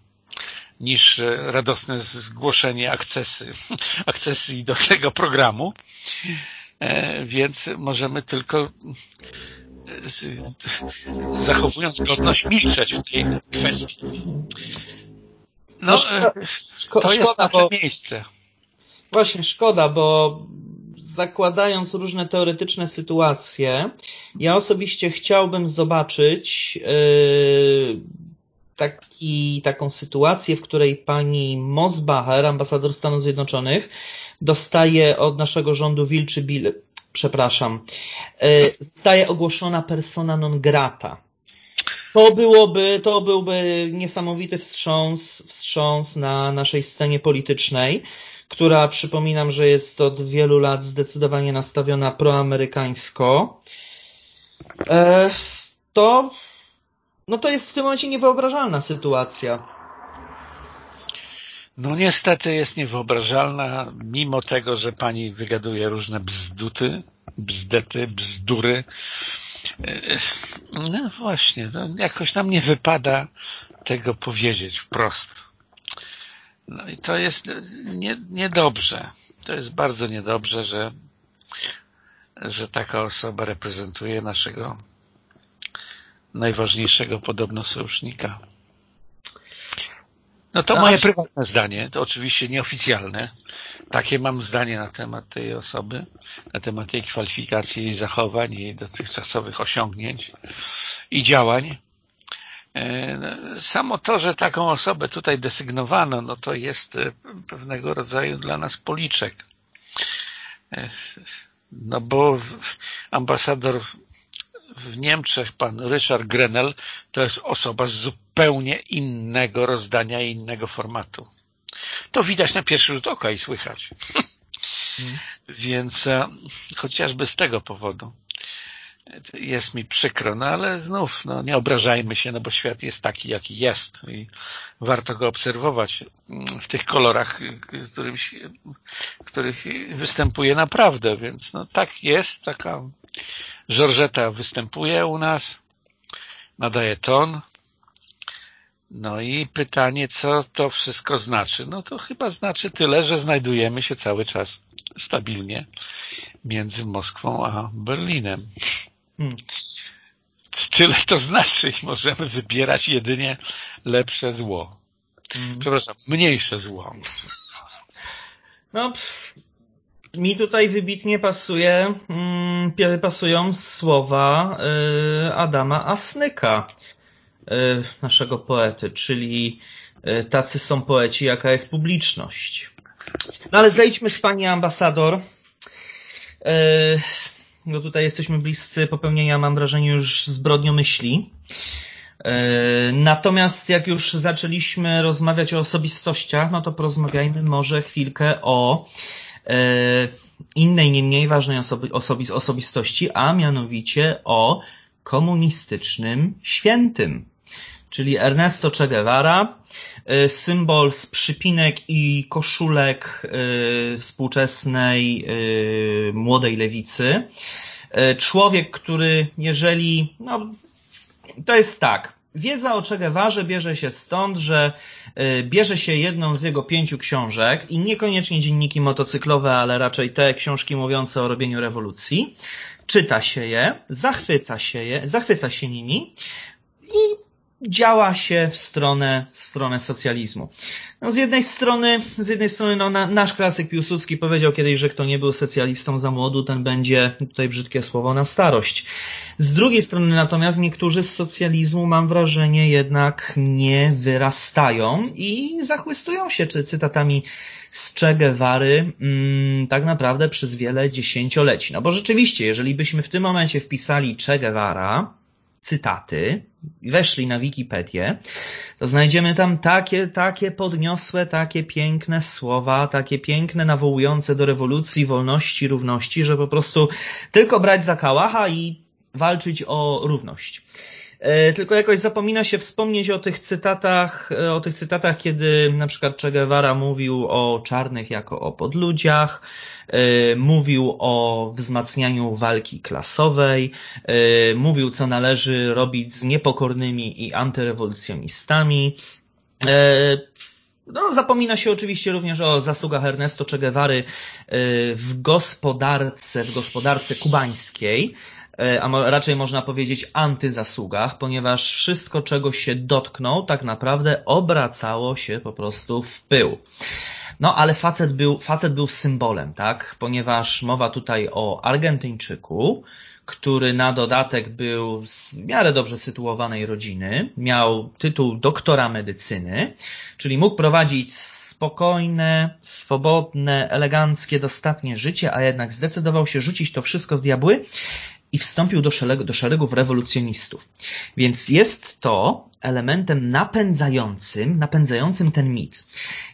niż radosne zgłoszenie akcesy, akcesji do tego programu, e, więc możemy tylko e, zachowując godność milczeć w tej kwestii. No, no e, to jest nasze bo, miejsce. Właśnie, szkoda, bo zakładając różne teoretyczne sytuacje, ja osobiście chciałbym zobaczyć yy, taki, taką sytuację, w której pani Mosbacher, ambasador Stanów Zjednoczonych, dostaje od naszego rządu Wilczy Bill, przepraszam, yy, zostaje ogłoszona persona non grata. To byłoby, to byłby niesamowity wstrząs, wstrząs na naszej scenie politycznej która przypominam, że jest od wielu lat zdecydowanie nastawiona proamerykańsko, e, to, no to jest w tym momencie niewyobrażalna sytuacja. No niestety jest niewyobrażalna, mimo tego, że pani wygaduje różne bzduty, bzdety, bzdury. E, no właśnie, no jakoś nam nie wypada tego powiedzieć wprost. No i to jest nie, niedobrze. To jest bardzo niedobrze, że, że taka osoba reprezentuje naszego najważniejszego podobno sojusznika. No to moje prywatne zdanie, to oczywiście nieoficjalne. Takie mam zdanie na temat tej osoby, na temat jej kwalifikacji, jej zachowań, jej dotychczasowych osiągnięć i działań. E, samo to, że taką osobę tutaj desygnowano, no to jest e, pewnego rodzaju dla nas policzek. E, no bo ambasador w Niemczech pan Richard Grenell to jest osoba z zupełnie innego rozdania i innego formatu. To widać na pierwszy rzut oka i słychać. Hmm. Więc e, chociażby z tego powodu jest mi przykro, no ale znów no, nie obrażajmy się, no bo świat jest taki, jaki jest i warto go obserwować w tych kolorach, w w których występuje naprawdę, więc no tak jest, taka Żorżeta występuje u nas, nadaje ton, no i pytanie, co to wszystko znaczy? No to chyba znaczy tyle, że znajdujemy się cały czas stabilnie między Moskwą a Berlinem. Hmm. Tyle to znaczy i możemy wybierać jedynie lepsze zło. Hmm. Przepraszam, mniejsze zło. No, mi tutaj wybitnie pasuje, mm, pasują słowa y, Adama Asnyka, y, naszego poety, czyli y, tacy są poeci, jaka jest publiczność. No ale zejdźmy z pani ambasador. No tutaj jesteśmy bliscy popełnienia, mam wrażenie, już zbrodniomyśli. E, natomiast jak już zaczęliśmy rozmawiać o osobistościach, no to porozmawiajmy może chwilkę o innej, nie mniej ważnej osobi osobi osobistości, a mianowicie o komunistycznym świętym, czyli Ernesto Che Guevara, e, symbol z przypinek i koszulek współczesnej młodej lewicy. Człowiek, który jeżeli, no, to jest tak. Wiedza o Che Guevarze bierze się stąd, że y, bierze się jedną z jego pięciu książek i niekoniecznie dzienniki motocyklowe, ale raczej te książki mówiące o robieniu rewolucji. Czyta się je, zachwyca się je, zachwyca się nimi i działa się w stronę, w stronę socjalizmu. No z jednej strony, z jednej strony no, na, nasz klasyk Piłsudski powiedział kiedyś, że kto nie był socjalistą za młodu, ten będzie, tutaj brzydkie słowo, na starość. Z drugiej strony natomiast niektórzy z socjalizmu, mam wrażenie, jednak nie wyrastają i zachwystują się czy cytatami z Che Guevary mm, tak naprawdę przez wiele dziesięcioleci. No bo rzeczywiście, jeżeli byśmy w tym momencie wpisali Che Guevara, cytaty, weszli na Wikipedię, to znajdziemy tam takie, takie podniosłe, takie piękne słowa, takie piękne, nawołujące do rewolucji, wolności, równości, że po prostu tylko brać za kałacha i walczyć o równość. E, tylko jakoś zapomina się wspomnieć o tych cytatach, e, o tych cytatach, kiedy na przykład Che Guevara mówił o czarnych jako o podludziach, e, mówił o wzmacnianiu walki klasowej, mówił co należy robić z niepokornymi i antyrewolucjonistami. No, zapomina się oczywiście również o zasługach Ernesto Che Guevary w gospodarce, w gospodarce kubańskiej, a raczej można powiedzieć antyzasługach, ponieważ wszystko, czego się dotknął, tak naprawdę obracało się po prostu w pył. No, ale facet był, facet był symbolem, tak? Ponieważ mowa tutaj o Argentyńczyku, który na dodatek był z miarę dobrze sytuowanej rodziny, miał tytuł doktora medycyny, czyli mógł prowadzić spokojne, swobodne, eleganckie, dostatnie życie, a jednak zdecydował się rzucić to wszystko w diabły i wstąpił do, szeregu, do szeregów rewolucjonistów. Więc jest to elementem napędzającym, napędzającym ten mit.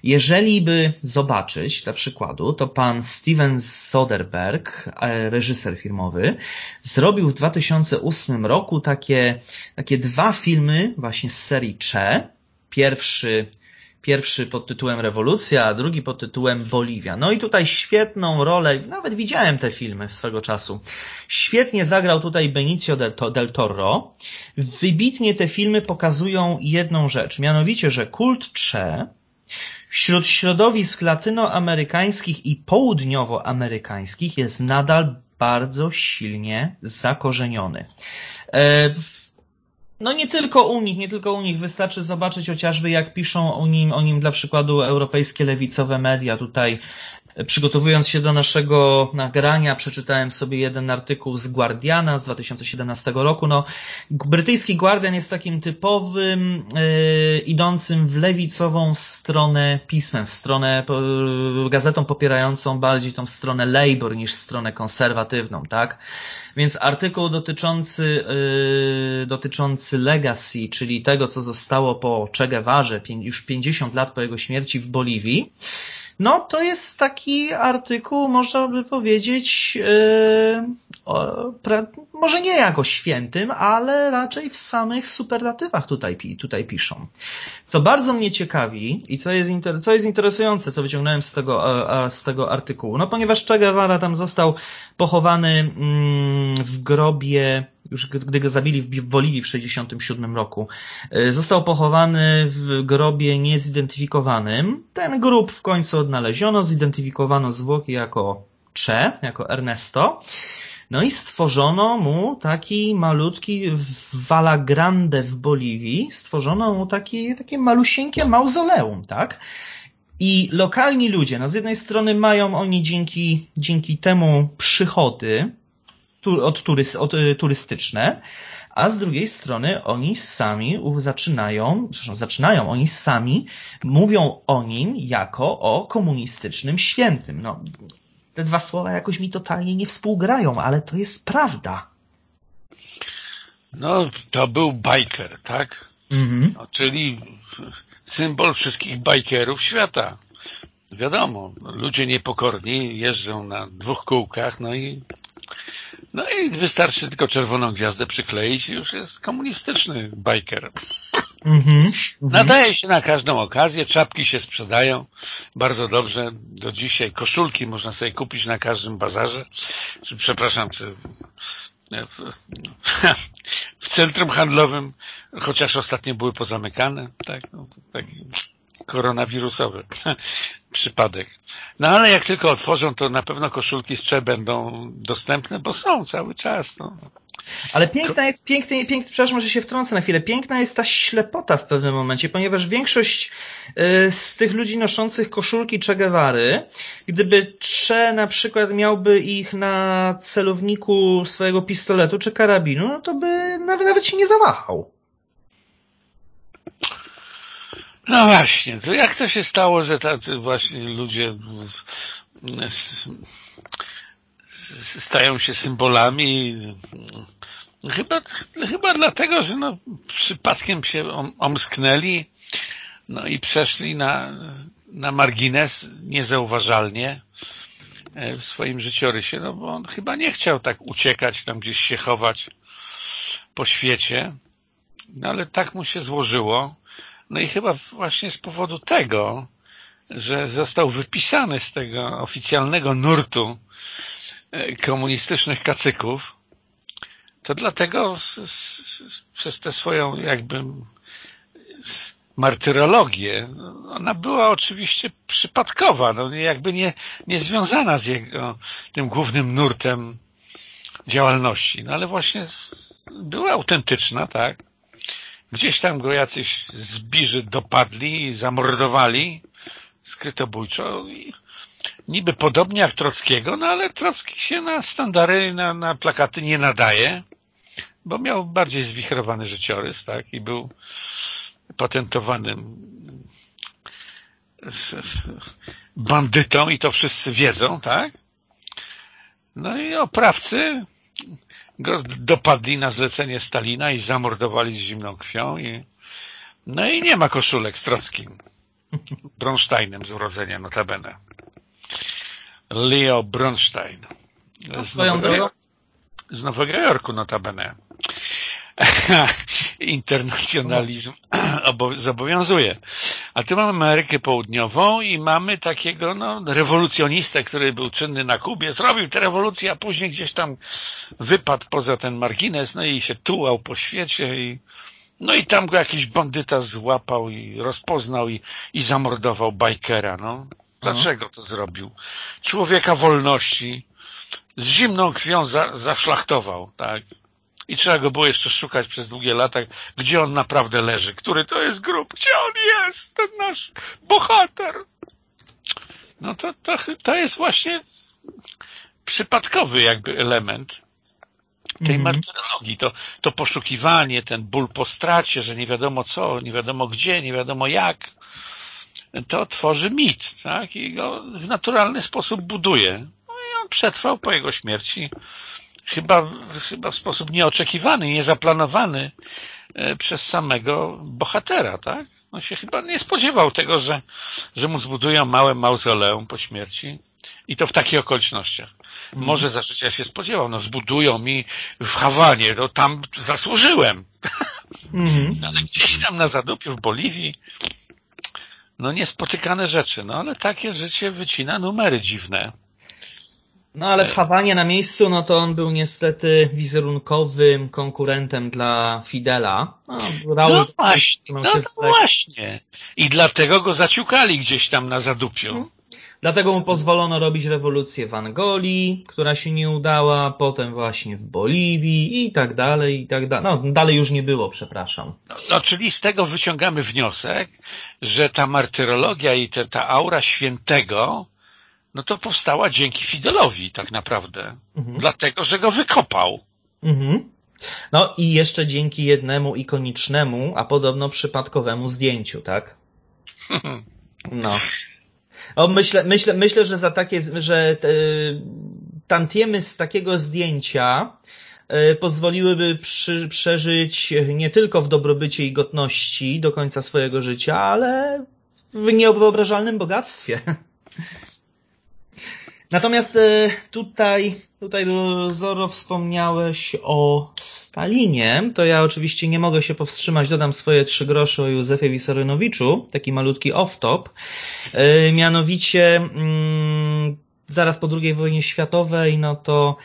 Jeżeli by zobaczyć, dla przykładu, to pan Steven Soderbergh, e, reżyser filmowy, zrobił w 2008 roku takie, takie dwa filmy właśnie z serii Cze. Pierwszy Pierwszy pod tytułem Rewolucja, a drugi pod tytułem Boliwia. No i tutaj świetną rolę, nawet widziałem te filmy swego czasu. Świetnie zagrał tutaj Benicio del, Toro. Wybitnie te filmy pokazują jedną rzecz, mianowicie, że kult Che wśród środowisk latynoamerykańskich i południowoamerykańskich jest nadal bardzo silnie zakorzeniony. No nie tylko u nich, nie tylko u nich. Wystarczy zobaczyć chociażby jak piszą o nim, o nim dla przykładu europejskie lewicowe media. Tutaj przygotowując się do naszego nagrania, przeczytałem sobie jeden artykuł z Guardiana z 2017 roku. No, brytyjski Guardian jest takim typowym, yy, idącym w lewicową stronę pismem, w stronę, yy, gazetą popierającą bardziej tą stronę Labour niż stronę konserwatywną, tak? Więc artykuł dotyczący, yy, dotyczący legacy, czyli tego, co zostało po Che Guevarze, już 50 lat po jego śmierci w Boliwii, no to jest taki artykuł, można by powiedzieć, yy, może nie jako świętym, ale raczej w samych superlatywach tutaj, tutaj piszą. Co bardzo mnie ciekawi i co jest, co jest interesujące, co wyciągnąłem z tego, z tego artykułu, no ponieważ Che Guevara tam został pochowany mm, w grobie już gdy go zabili w Boliwii w 1967 roku, e, został pochowany w grobie niezidentyfikowanym. Ten grób w końcu odnaleziono, zidentyfikowano zwłoki jako Che, jako Ernesto. No i stworzono mu taki malutki w Vala Grande w Boliwii, stworzono mu taki, takie malusieńkie mauzoleum, tak? I lokalni ludzie, no z jednej strony mają oni dzięki, dzięki temu przychody, od, turys, od y, turystyczne, a z drugiej strony oni sami zaczynają, zaczynają, oni sami mówią o nim jako o komunistycznym świętym. No, te dwa słowa jakoś mi totalnie nie współgrają, ale to jest prawda. No, to był bajker, tak? Mhm. No, czyli symbol wszystkich bajkerów świata. Wiadomo, ludzie niepokorni jeżdżą na dwóch kółkach, no i no i wystarczy tylko czerwoną gwiazdę przykleić i już jest komunistyczny biker. Mm -hmm. Nadaje się na każdą okazję, czapki się sprzedają bardzo dobrze do dzisiaj. Koszulki można sobie kupić na każdym bazarze. Czy, przepraszam, czy w centrum handlowym, chociaż ostatnio były pozamykane, tak, no, taki koronawirusowy przypadek. No ale jak tylko otworzą, to na pewno koszulki z Cze będą dostępne, bo są cały czas. No. Ale piękna jest, piękny, piękny, przepraszam, że się wtrącę na chwilę, piękna jest ta ślepota w pewnym momencie, ponieważ większość y, z tych ludzi noszących koszulki Che Guevary, gdyby Che na przykład miałby ich na celowniku swojego pistoletu czy karabinu, no to by nawet, nawet się nie zawahał. No właśnie, to jak to się stało, że tacy właśnie ludzie stają się symbolami? Chyba, chyba dlatego, że no, przypadkiem się omsknęli no i przeszli na, na margines niezauważalnie e, w swoim życiorysie, no bo on chyba nie chciał tak uciekać, tam gdzieś się chować po świecie, no ale tak mu się złożyło, no i chyba właśnie z powodu tego, że został wypisany z tego oficjalnego nurtu e, komunistycznych kacyków, to dlatego przez tę swoją jakby martyrologię, ona była oczywiście przypadkowa, no jakby nie, nie związana z jego tym głównym nurtem działalności, no ale właśnie była autentyczna, tak? Gdzieś tam go jacyś zbiży dopadli zamordowali skrytobójczo. Niby podobnie jak Trockiego, no ale Trocki się na standardy, na, na plakaty nie nadaje, bo miał bardziej zwichrowany życiorys, tak, i był patentowanym bandytą i to wszyscy wiedzą, tak? No i oprawcy dopadli na zlecenie Stalina i zamordowali z zimną krwią i no i nie ma koszulek z Trockim. Bronsteinem z urodzenia notabene. Leo Bronstein. Z Nowego, z Nowego Jorku notabene. internacjonalizm zobowiązuje. A tu mamy Amerykę Południową i mamy takiego no, rewolucjonistę, który był czynny na Kubie, zrobił tę rewolucję, a później gdzieś tam wypadł poza ten margines, no i się tułał po świecie i no i tam go jakiś bandyta złapał i rozpoznał i, i zamordował bajkera, no. Dlaczego to zrobił? Człowieka wolności z zimną krwią za, zaszlachtował, tak? I trzeba go było jeszcze szukać przez długie lata, gdzie on naprawdę leży, który to jest grób, gdzie on jest, ten nasz bohater. no to, to, to jest właśnie przypadkowy jakby element tej mm. To, to poszukiwanie, ten ból po stracie, że nie wiadomo co, nie wiadomo gdzie, nie wiadomo jak, to tworzy mit, tak? I go w naturalny sposób buduje. No i on przetrwał po jego śmierci chyba, chyba w sposób nieoczekiwany, niezaplanowany e, przez samego bohatera, tak? On się chyba nie spodziewał tego, że, że mu zbudują małe mauzoleum po śmierci i to w takich okolicznościach. Mhm. Może za życia się spodziewał, no zbudują mi w Hawanie, no tam zasłużyłem. Mhm. ale gdzieś tam na zadupiu w Boliwii, no niespotykane rzeczy, no ale takie życie wycina numery dziwne. No ale Hawanie na miejscu, no to on był niestety wizerunkowym konkurentem dla Fidela. No, no właśnie, no to właśnie. I dlatego go zaciukali gdzieś tam na zadupiu. Hmm. Dlatego mu pozwolono robić rewolucję w Angolii, która się nie udała, potem właśnie w Boliwii i tak dalej, i tak dalej. No, dalej już nie było, przepraszam. No, no czyli z tego wyciągamy wniosek, że ta martyrologia i te, ta aura świętego no to powstała dzięki Fidelowi tak naprawdę. Mhm. Dlatego, że go wykopał. Mhm. No i jeszcze dzięki jednemu ikonicznemu, a podobno przypadkowemu zdjęciu, tak? No. O, myślę, myślę, myślę, że za takie, że te, tantiemy z takiego zdjęcia e, pozwoliłyby przy, przeżyć nie tylko w dobrobycie i godności do końca swojego życia, ale w niewyobrażalnym bogactwie. Natomiast e, tutaj, tutaj Zoro wspomniałeś o Stalinie, to ja oczywiście nie mogę się powstrzymać, dodam swoje trzy grosze o Józefie Wisarynowiczu, taki malutki off-top. E, mianowicie mm, zaraz po II wojnie światowej, no to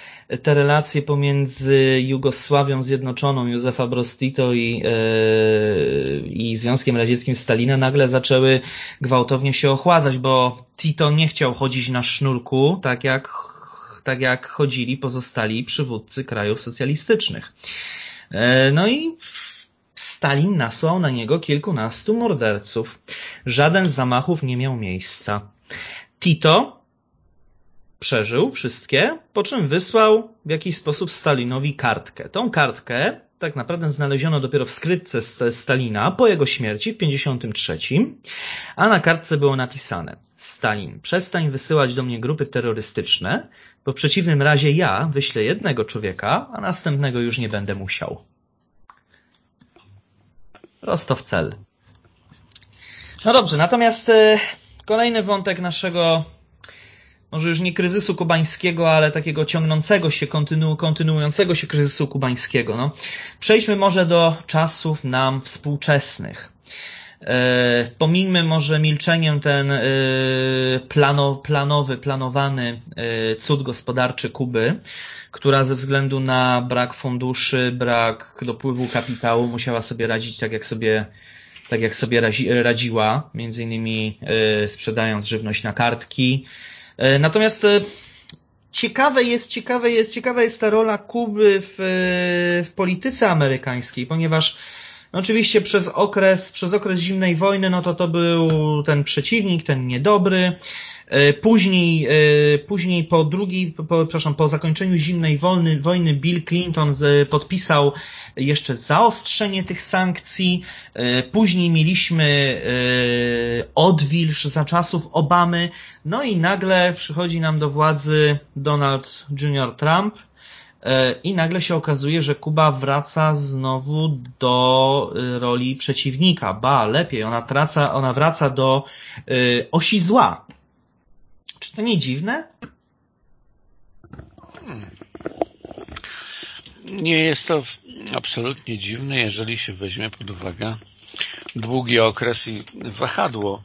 te relacje pomiędzy Jugosławią Zjednoczoną Józefa Brostito i, yy, i Związkiem Radzieckim Stalina nagle zaczęły gwałtownie się ochładzać, bo Tito nie chciał chodzić na sznurku, tak jak, tak jak chodzili pozostali przywódcy krajów socjalistycznych. Yy, no i Stalin nasłał na niego kilkunastu morderców. Żaden z zamachów nie miał miejsca. Tito przeżył wszystkie, po czym wysłał w jakiś sposób Stalinowi kartkę. Tą kartkę tak naprawdę znaleziono dopiero w skrytce Stalina po jego śmierci w 53, a na kartce było napisane Stalin, przestań wysyłać do mnie grupy terrorystyczne, bo w przeciwnym razie ja wyślę jednego człowieka, a następnego już nie będę musiał. Prosto w cel. No dobrze, natomiast e, kolejny wątek naszego może już nie kryzysu kubańskiego, ale takiego ciągnącego się, kontynu, kontynuującego się kryzysu kubańskiego. No. Przejdźmy może do czasów nam współczesnych. E, pomijmy może milczeniem ten e, plano, planowy, planowany e, cud gospodarczy Kuby, która ze względu na brak funduszy, brak dopływu kapitału musiała sobie radzić tak jak sobie tak jak sobie radziła, między innymi e, sprzedając żywność na kartki, natomiast e, ciekawe jest, ciekawe jest, ciekawa jest ta rola Kuby w, e, w polityce amerykańskiej, ponieważ no oczywiście przez okres, przez okres zimnej wojny, no to to był ten przeciwnik, ten niedobry, E, później, e, później po drugiej, po, przepraszam, po zakończeniu zimnej wojny, wojny Bill Clinton podpisał jeszcze zaostrzenie tych sankcji. E, później mieliśmy odwilż za czasów Obamy. No i nagle przychodzi nam do władzy Donald Jr. Trump. I nagle się okazuje, że Kuba wraca znowu do roli przeciwnika. Ba, lepiej, ona, wraca, ona wraca do osi zła czy to nie dziwne? Hmm. Nie jest to absolutnie dziwne, jeżeli się weźmie pod uwagę długi okres i wahadło,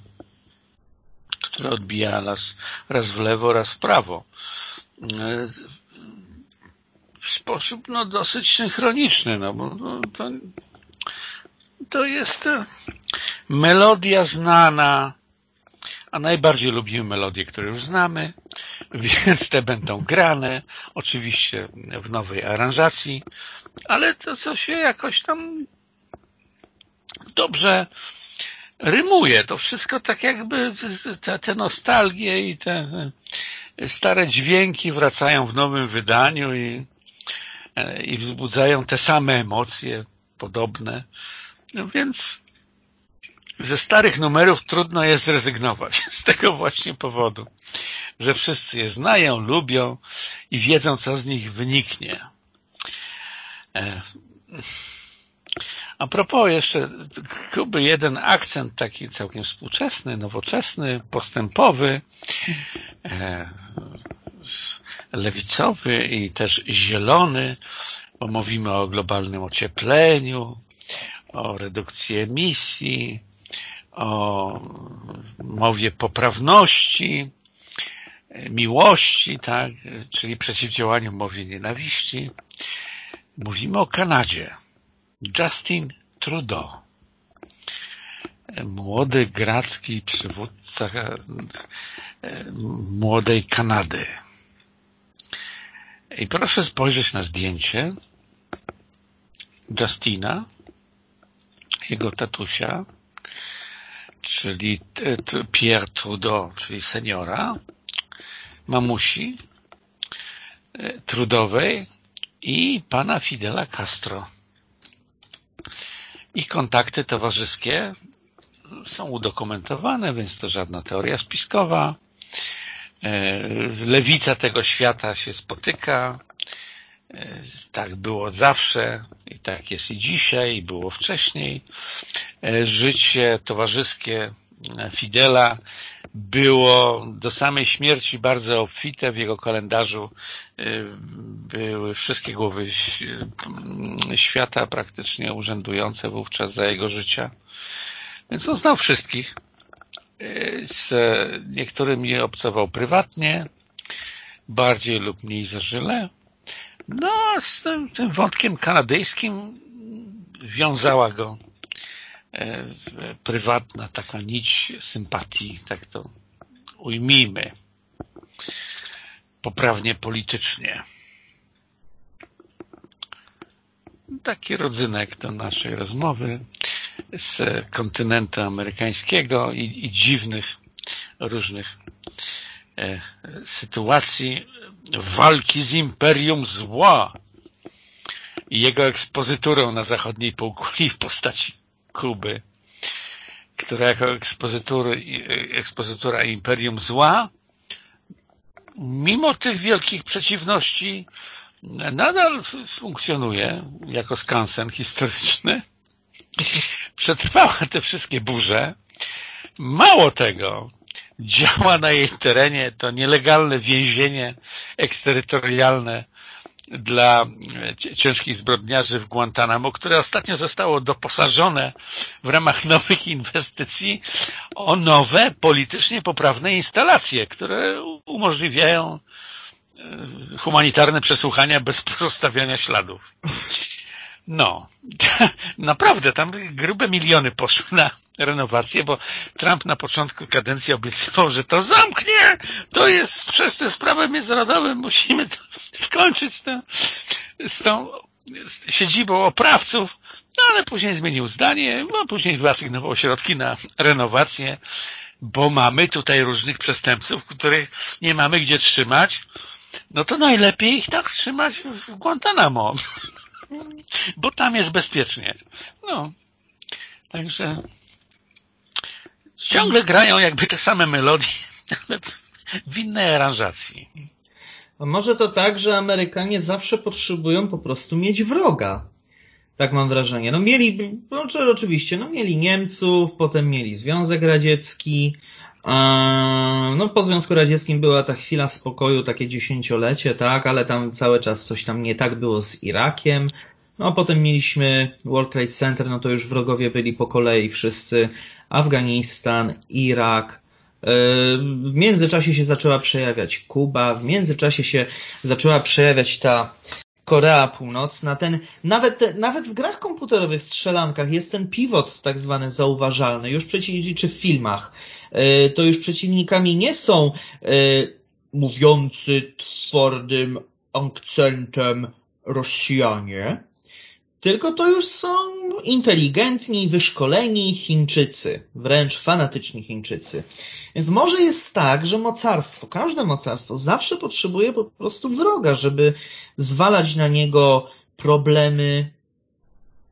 które odbija raz, raz w lewo, raz w prawo. W sposób no, dosyć synchroniczny, no bo no, to, to jest melodia znana a najbardziej lubimy melodie, które już znamy, więc te będą grane, oczywiście w nowej aranżacji, ale to co się jakoś tam dobrze rymuje. To wszystko tak jakby te, te nostalgie i te stare dźwięki wracają w nowym wydaniu i, i wzbudzają te same emocje podobne. No więc ze starych numerów trudno jest zrezygnować z tego właśnie powodu, że wszyscy je znają, lubią i wiedzą, co z nich wyniknie. E, a propos jeszcze chyba jeden akcent taki całkiem współczesny, nowoczesny, postępowy, e, lewicowy i też zielony, bo mówimy o globalnym ociepleniu, o redukcji emisji, o mowie poprawności, miłości, tak, czyli przeciwdziałaniu mowie nienawiści. Mówimy o Kanadzie. Justin Trudeau. Młody gracki przywódca e, młodej Kanady. I proszę spojrzeć na zdjęcie Justina, jego tatusia, czyli Pierre Trudeau, czyli seniora, mamusi e, Trudowej i pana Fidela Castro. Ich kontakty towarzyskie są udokumentowane, więc to żadna teoria spiskowa. E, lewica tego świata się spotyka. E, tak było zawsze i tak jest i dzisiaj, i było wcześniej. E, życie towarzyskie Fidela było do samej śmierci bardzo obfite. W jego kalendarzu były wszystkie głowy świata praktycznie urzędujące wówczas za jego życia. Więc on znał wszystkich. Z niektórymi obcował prywatnie, bardziej lub mniej zażyle. No, z tym, tym wątkiem kanadyjskim wiązała go e, prywatna taka nić sympatii, tak to ujmijmy poprawnie politycznie. Taki rodzynek do naszej rozmowy z kontynentu amerykańskiego i, i dziwnych różnych sytuacji walki z imperium zła i jego ekspozyturą na zachodniej półkuli w postaci Kuby, która jako ekspozytura imperium zła mimo tych wielkich przeciwności nadal funkcjonuje jako skansen historyczny. Przetrwała te wszystkie burze. Mało tego, działa na jej terenie to nielegalne więzienie eksterytorialne dla ciężkich zbrodniarzy w Guantanamo, które ostatnio zostało doposażone w ramach nowych inwestycji o nowe, politycznie poprawne instalacje, które umożliwiają e, humanitarne przesłuchania bez pozostawiania śladów. No, naprawdę, tam grube miliony poszły na renowację, bo Trump na początku kadencji obiecywał, że to zamknie, to jest sprzeczne z prawem międzynarodowym, musimy to skończyć z tą, z tą siedzibą oprawców, no ale później zmienił zdanie, bo później wyasygnował środki na renowację, bo mamy tutaj różnych przestępców, których nie mamy gdzie trzymać, no to najlepiej ich tak trzymać w Guantanamo, bo tam jest bezpiecznie. No, także ciągle grają jakby te same melodie, ale w innej aranżacji. A może to tak, że Amerykanie zawsze potrzebują po prostu mieć wroga. Tak mam wrażenie. No mieli, no, oczywiście, no mieli Niemców, potem mieli Związek Radziecki, no po Związku Radzieckim była ta chwila spokoju, takie dziesięciolecie, tak, ale tam cały czas coś tam nie tak było z Irakiem. No potem mieliśmy World Trade Center, no to już wrogowie byli po kolei wszyscy. Afganistan, Irak. E, w międzyczasie się zaczęła przejawiać Kuba, w międzyczasie się zaczęła przejawiać ta Korea Północna, ten, nawet, nawet w grach komputerowych, strzelankach jest ten pivot tak zwany zauważalny, już przeciw, czy w filmach, e, to już przeciwnikami nie są e, mówiący twardym akcentem Rosjanie, tylko to już są inteligentni, wyszkoleni Chińczycy, wręcz fanatyczni Chińczycy. Więc może jest tak, że mocarstwo, każde mocarstwo zawsze potrzebuje po prostu wroga, żeby zwalać na niego problemy,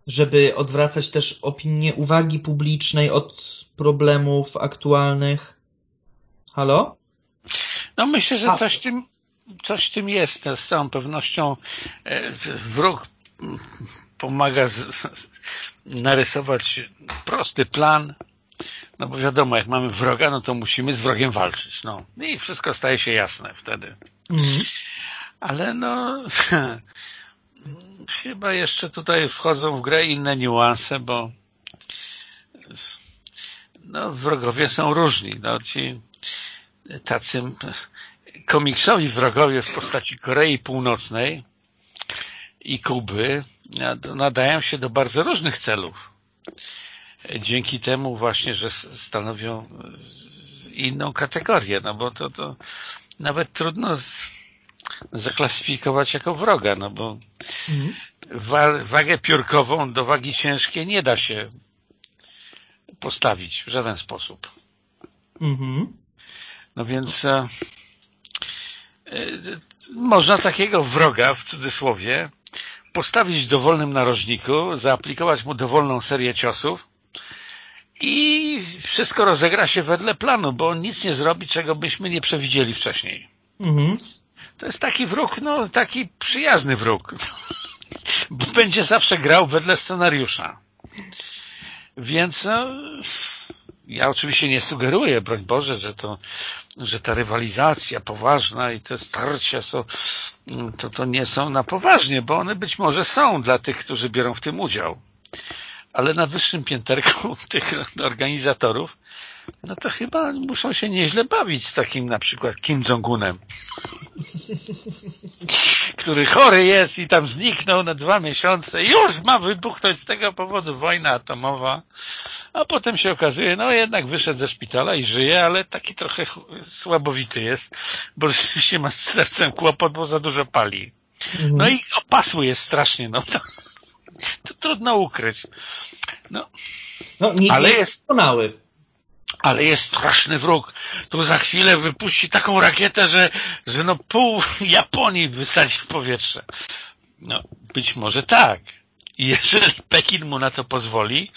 żeby odwracać też opinię uwagi publicznej od problemów aktualnych. Halo? No myślę, że coś w tym, coś w tym jest. Z całą pewnością e, wróg pomaga z, z, narysować prosty plan, no bo wiadomo, jak mamy wroga, no to musimy z wrogiem walczyć. No i wszystko staje się jasne wtedy. Mhm. Ale no chyba jeszcze tutaj wchodzą w grę inne niuanse, bo no, wrogowie są różni. No, ci tacy komiksowi wrogowie w postaci Korei Północnej i Kuby nadają się do bardzo różnych celów. Dzięki temu właśnie, że stanowią inną kategorię, no bo to, to nawet trudno z, zaklasyfikować jako wroga, no bo mhm. wa wagę piórkową do wagi ciężkiej nie da się postawić w żaden sposób. Mhm. No więc e, e, można takiego wroga, w cudzysłowie, postawić w dowolnym narożniku, zaaplikować mu dowolną serię ciosów i wszystko rozegra się wedle planu, bo on nic nie zrobi, czego byśmy nie przewidzieli wcześniej. Mhm. To jest taki wróg, no taki przyjazny wróg. Będzie zawsze grał wedle scenariusza. Więc no, ja oczywiście nie sugeruję, broń Boże, że to, że ta rywalizacja poważna i te starcia są, to, to nie są na poważnie, bo one być może są dla tych, którzy biorą w tym udział. Ale na wyższym pięterku tych organizatorów, no to chyba muszą się nieźle bawić z takim na przykład Kim Jong-unem, który chory jest i tam zniknął na dwa miesiące już ma wybuchnąć z tego powodu wojna atomowa a potem się okazuje, no jednak wyszedł ze szpitala i żyje, ale taki trochę słabowity jest, bo rzeczywiście ma z sercem kłopot, bo za dużo pali. Mhm. No i opasły jest strasznie, no to, to trudno ukryć. No, no ale jest doskonały. Ale jest straszny wróg. Tu za chwilę wypuści taką rakietę, że, że no pół Japonii wysadzi w powietrze. No, być może tak. I jeżeli Pekin mu na to pozwoli,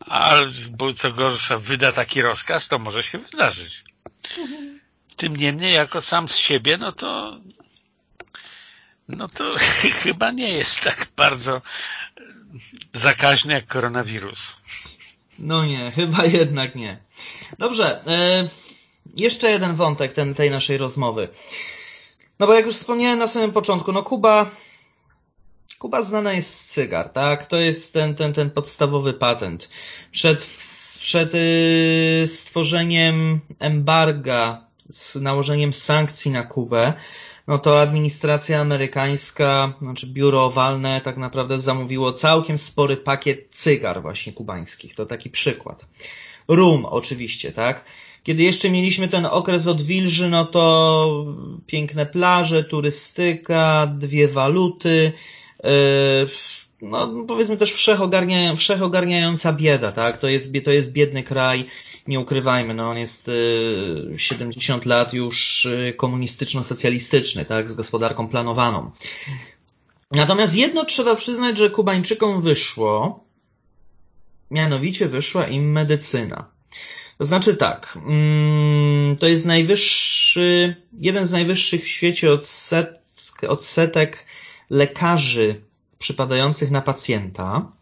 albo co gorsza wyda taki rozkaz, to może się wydarzyć. Tym niemniej, jako sam z siebie, no to no to chyba nie jest tak bardzo zakaźny jak koronawirus. No nie, chyba jednak nie. Dobrze, e, jeszcze jeden wątek ten, tej naszej rozmowy. No bo jak już wspomniałem na samym początku, no Kuba Kuba znana jest z cygar, tak? To jest ten, ten, ten podstawowy patent. Przed, przed y, stworzeniem embarga, z nałożeniem sankcji na Kubę, no to administracja amerykańska, znaczy biuro owalne tak naprawdę zamówiło całkiem spory pakiet cygar właśnie kubańskich. To taki przykład. Rum oczywiście, tak? Kiedy jeszcze mieliśmy ten okres odwilży, no to piękne plaże, turystyka, dwie waluty, Yy, no, powiedzmy też wszechogarnia, wszechogarniająca bieda, tak? To jest, to jest biedny kraj, nie ukrywajmy, no on jest 70 yy, lat już yy, komunistyczno-socjalistyczny, tak? Z gospodarką planowaną. Natomiast jedno trzeba przyznać, że Kubańczykom wyszło, mianowicie wyszła im medycyna. To znaczy tak, mm, to jest najwyższy, jeden z najwyższych w świecie odset, odsetek lekarzy przypadających na pacjenta.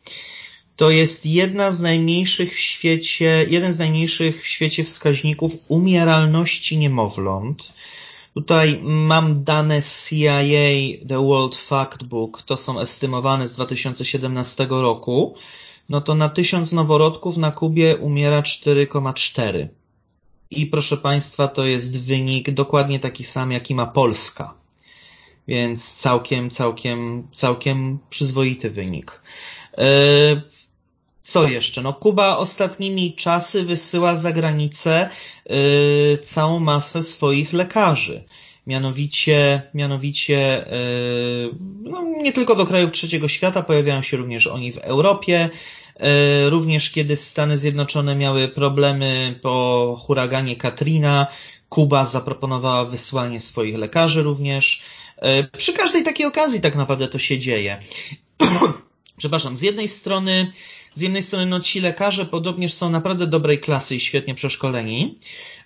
To jest jedna z najmniejszych w świecie, jeden z najmniejszych w świecie wskaźników umieralności niemowląt. Tutaj mam dane z CIA, The World Factbook, to są estymowane z 2017 roku. No to na tysiąc noworodków na Kubie umiera 4,4. I proszę Państwa, to jest wynik dokładnie taki sam, jaki ma Polska więc całkiem, całkiem, całkiem przyzwoity wynik. E, co jeszcze? No Kuba ostatnimi czasy wysyła za granicę e, całą masę swoich lekarzy. Mianowicie, mianowicie no, nie tylko do krajów trzeciego świata, pojawiają się również oni w Europie. Również kiedy Stany Zjednoczone miały problemy po huraganie Katrina, Kuba zaproponowała wysłanie swoich lekarzy również. Przy każdej takiej okazji tak naprawdę to się dzieje. Przepraszam, z jednej strony z jednej strony no ci lekarze podobnież są naprawdę dobrej klasy i świetnie przeszkoleni.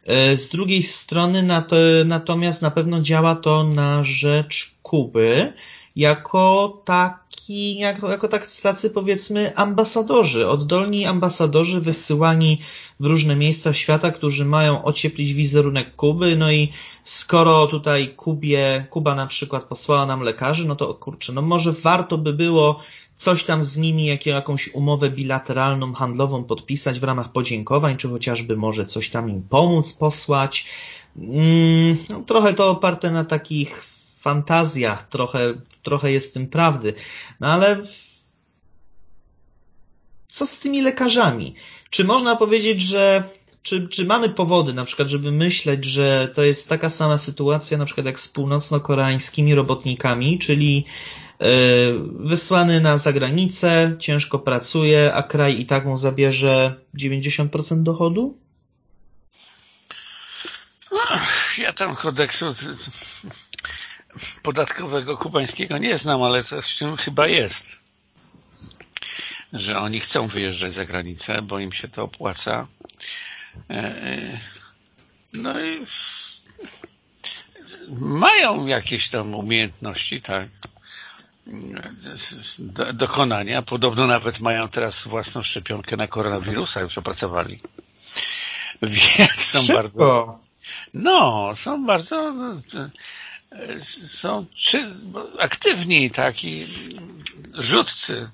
E, z drugiej strony natomiast na pewno działa to na rzecz Kuby jako taki, jako, jako tak, tacy powiedzmy ambasadorzy, oddolni ambasadorzy wysyłani w różne miejsca świata, którzy mają ocieplić wizerunek Kuby, no i skoro tutaj Kubie, Kuba na przykład posłała nam lekarzy, no to kurczę, no może warto by było coś tam z nimi, jak, jakąś umowę bilateralną, handlową podpisać w ramach podziękowań, czy chociażby może coś tam im pomóc, posłać. Mm, no, trochę to oparte na takich fantazjach, trochę, trochę jest w tym prawdy. No ale co z tymi lekarzami? Czy można powiedzieć, że czy, czy mamy powody na przykład, żeby myśleć, że to jest taka sama sytuacja na przykład jak z północno-koreańskimi robotnikami, czyli E, wysłany na zagranicę, ciężko pracuje, a kraj i tak mu zabierze 90% dochodu? Ja tam kodeksu podatkowego kubańskiego nie znam, ale coś w tym chyba jest. Że oni chcą wyjeżdżać za granicę, bo im się to opłaca. E, e, no i mają jakieś tam umiejętności, tak dokonania. Podobno nawet mają teraz własną szczepionkę na koronawirusa, już opracowali. Więc są Szybko. bardzo... No, są bardzo są czy, aktywni taki rzutcy.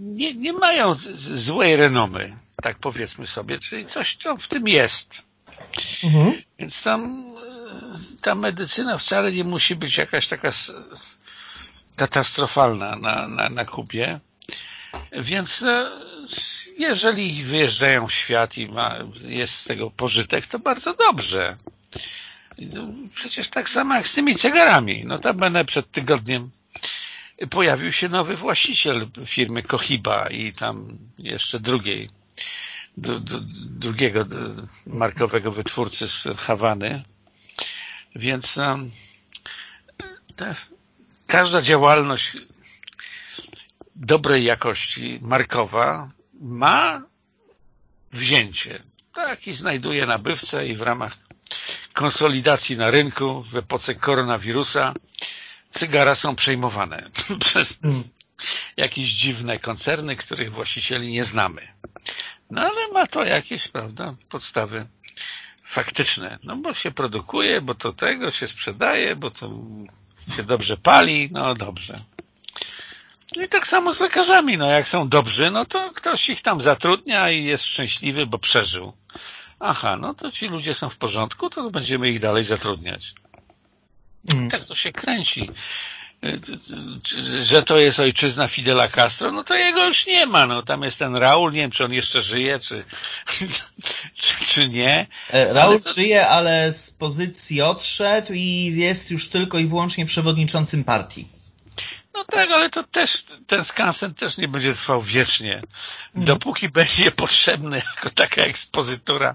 Nie, nie mają złej renomy, tak powiedzmy sobie, czyli coś tam w tym jest. Mhm. Więc tam ta medycyna wcale nie musi być jakaś taka katastrofalna na, na, na Kubie. Więc e, jeżeli wyjeżdżają w świat i ma, jest z tego pożytek, to bardzo dobrze. Przecież tak samo jak z tymi cegarami. Notabene przed tygodniem pojawił się nowy właściciel firmy Kohiba i tam jeszcze drugiej, drugiego markowego wytwórcy z Hawany, więc te, każda działalność dobrej jakości, markowa, ma wzięcie. Tak i znajduje nabywcę i w ramach konsolidacji na rynku w epoce koronawirusa cygara są przejmowane przez hmm. jakieś dziwne koncerny, których właścicieli nie znamy. No ale ma to jakieś, prawda, podstawy faktyczne, no bo się produkuje, bo to tego się sprzedaje, bo to się dobrze pali, no dobrze. No i tak samo z lekarzami, no jak są dobrzy, no to ktoś ich tam zatrudnia i jest szczęśliwy, bo przeżył. Aha, no to ci ludzie są w porządku, to będziemy ich dalej zatrudniać. Mm. Tak to się kręci że to jest ojczyzna Fidela Castro, no to jego już nie ma. No, tam jest ten Raul, nie wiem, czy on jeszcze żyje, czy, czy, czy nie. E, Raul to... żyje, ale z pozycji odszedł i jest już tylko i wyłącznie przewodniczącym partii. No tak, ale to też, ten skansen też nie będzie trwał wiecznie. Mhm. Dopóki będzie potrzebny jako taka ekspozytura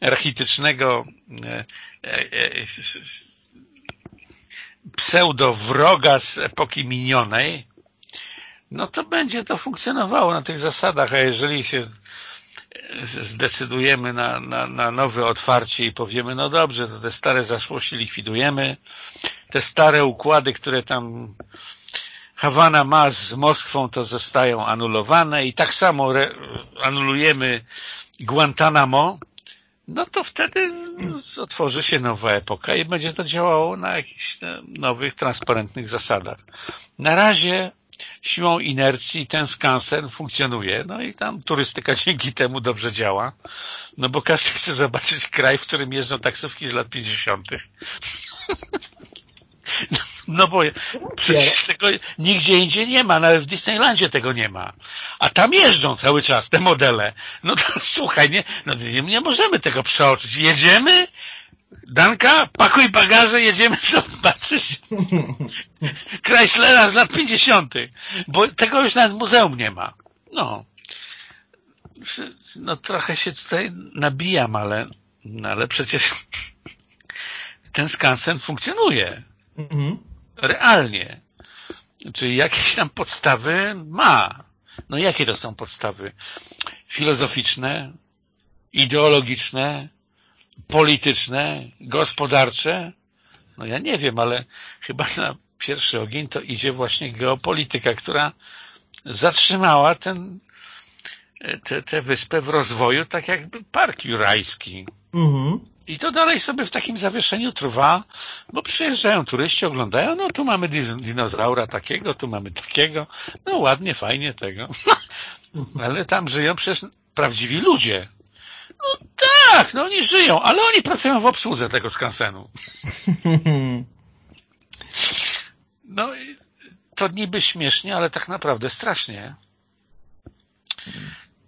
architycznego e, e, pseudo-wroga z epoki minionej, no to będzie to funkcjonowało na tych zasadach, a jeżeli się zdecydujemy na, na, na nowe otwarcie i powiemy, no dobrze, to te stare zaszłości likwidujemy, te stare układy, które tam Hawana ma z Moskwą, to zostają anulowane i tak samo anulujemy Guantanamo, no to wtedy otworzy się nowa epoka i będzie to działało na jakichś e, nowych, transparentnych zasadach. Na razie siłą inercji ten skansen funkcjonuje, no i tam turystyka dzięki temu dobrze działa, no bo każdy chce zobaczyć kraj, w którym jeżdżą taksówki z lat 50. No bo przecież tego nigdzie indziej nie ma, nawet w Disneylandzie tego nie ma. A tam jeżdżą cały czas te modele. No to słuchaj, nie, no nie możemy tego przeoczyć. Jedziemy, Danka, pakuj bagaże, jedziemy zobaczyć Chryslera z lat 50. Bo tego już nawet muzeum nie ma. No. No trochę się tutaj nabijam, ale, no, ale przecież ten skansen funkcjonuje. Mhm. Realnie. Czyli jakieś tam podstawy ma. No jakie to są podstawy? Filozoficzne, ideologiczne, polityczne, gospodarcze? No ja nie wiem, ale chyba na pierwszy ogień to idzie właśnie geopolityka, która zatrzymała ten, tę wyspę w rozwoju, tak jakby park jurajski. Mhm. I to dalej sobie w takim zawieszeniu trwa, bo przyjeżdżają turyści, oglądają, no tu mamy dinozaura takiego, tu mamy takiego, no ładnie, fajnie tego. Ale tam żyją przecież prawdziwi ludzie. No tak, no oni żyją, ale oni pracują w obsłudze tego skansenu. No to niby śmiesznie, ale tak naprawdę strasznie.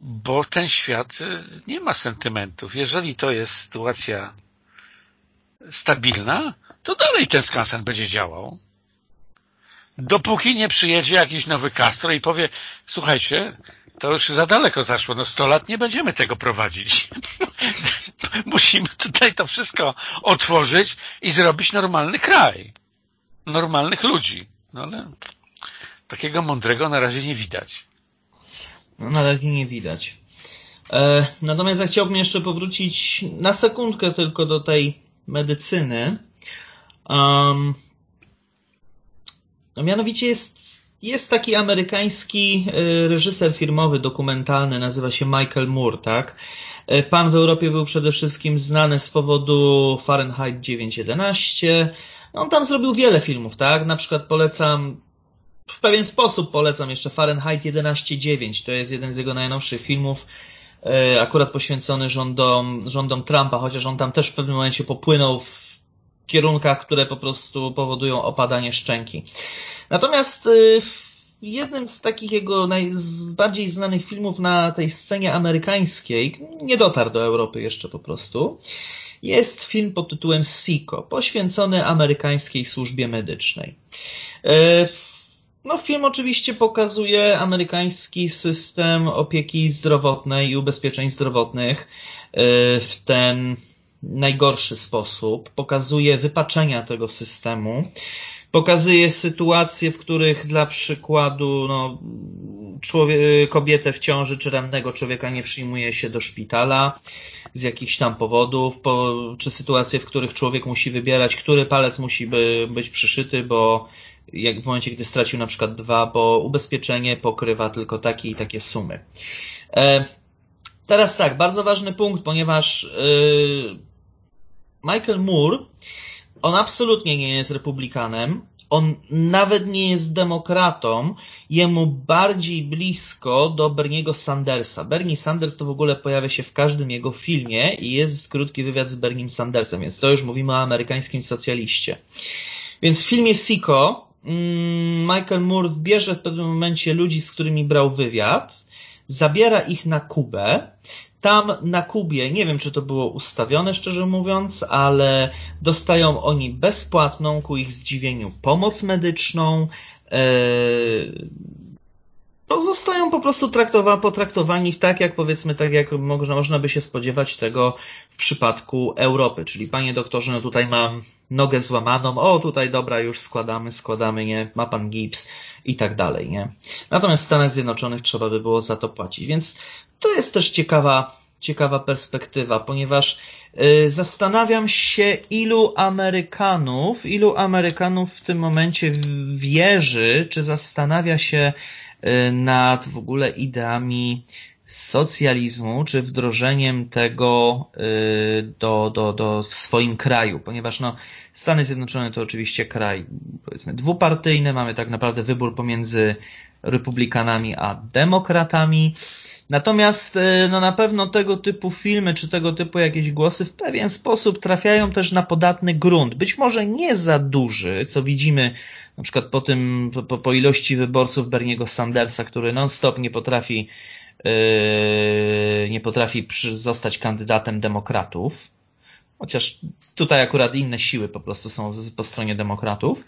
Bo ten świat y, nie ma sentymentów. Jeżeli to jest sytuacja stabilna, to dalej ten skansen będzie działał. Dopóki nie przyjedzie jakiś nowy Castro i powie, słuchajcie, to już za daleko zaszło. No 100 lat nie będziemy tego prowadzić. Musimy tutaj to wszystko otworzyć i zrobić normalny kraj. Normalnych ludzi. No ale takiego mądrego na razie nie widać. No, na razie nie widać. E, natomiast ja chciałbym jeszcze powrócić na sekundkę tylko do tej medycyny. Um, no mianowicie jest jest taki amerykański e, reżyser filmowy, dokumentalny, nazywa się Michael Moore, tak? E, pan w Europie był przede wszystkim znany z powodu Fahrenheit 911. On tam zrobił wiele filmów, tak? Na przykład polecam, w pewien sposób polecam jeszcze Fahrenheit 11.9. To jest jeden z jego najnowszych filmów, e, akurat poświęcony rządom, rządom Trumpa, chociaż on tam też w pewnym momencie popłynął w kierunkach, które po prostu powodują opadanie szczęki. Natomiast y, jednym z takich jego najbardziej znanych filmów na tej scenie amerykańskiej, nie dotarł do Europy jeszcze po prostu, jest film pod tytułem SICO, poświęcony amerykańskiej służbie medycznej. No, film oczywiście pokazuje amerykański system opieki zdrowotnej i ubezpieczeń zdrowotnych y, w ten najgorszy sposób. Pokazuje wypaczenia tego systemu pokazuje sytuacje, w których dla przykładu no, człowiek, kobietę w ciąży czy rannego człowieka nie przyjmuje się do szpitala z jakichś tam powodów, po, czy sytuacje, w których człowiek musi wybierać, który palec musi by, być przyszyty, bo jak w momencie, gdy stracił na przykład dwa, bo ubezpieczenie pokrywa tylko takie i takie sumy. E, teraz tak, bardzo ważny punkt, ponieważ e, Michael Moore on absolutnie nie jest republikanem, on nawet nie jest demokratą, jemu bardziej blisko do Berniego Sandersa. Bernie Sanders to w ogóle pojawia się w każdym jego filmie i jest krótki wywiad z Bernim Sandersem, więc to już mówimy o amerykańskim socjaliście. Więc w filmie Siko Michael Moore wbierze w pewnym momencie ludzi, z którymi brał wywiad, zabiera ich na Kubę, tam na Kubie, nie wiem czy to było ustawione szczerze mówiąc, ale dostają oni bezpłatną ku ich zdziwieniu pomoc medyczną, no, zostają po prostu traktowa potraktowani tak, jak powiedzmy, tak jak można, można by się spodziewać tego w przypadku Europy. Czyli panie doktorze, no tutaj mam nogę złamaną, o tutaj dobra, już składamy, składamy, nie, ma pan gips i tak dalej, nie. Natomiast w Stanach Zjednoczonych trzeba by było za to płacić, więc to jest też ciekawa, ciekawa perspektywa, ponieważ yy, zastanawiam się, ilu Amerykanów, ilu Amerykanów w tym momencie wierzy, czy zastanawia się nad w ogóle ideami socjalizmu, czy wdrożeniem tego yy, do, do, do, w swoim kraju, ponieważ no, Stany Zjednoczone to oczywiście kraj, powiedzmy, dwupartyjny, mamy tak naprawdę wybór pomiędzy republikanami a demokratami Natomiast e, no na pewno tego typu filmy, czy tego typu jakieś głosy w pewien sposób trafiają też na podatny grunt. Być może nie za duży, co widzimy na przykład po tym, po, po ilości wyborców Berniego Sandersa, który non-stop nie potrafi yy, nie potrafi zostać kandydatem demokratów, chociaż tutaj akurat inne siły po prostu są po stronie demokratów,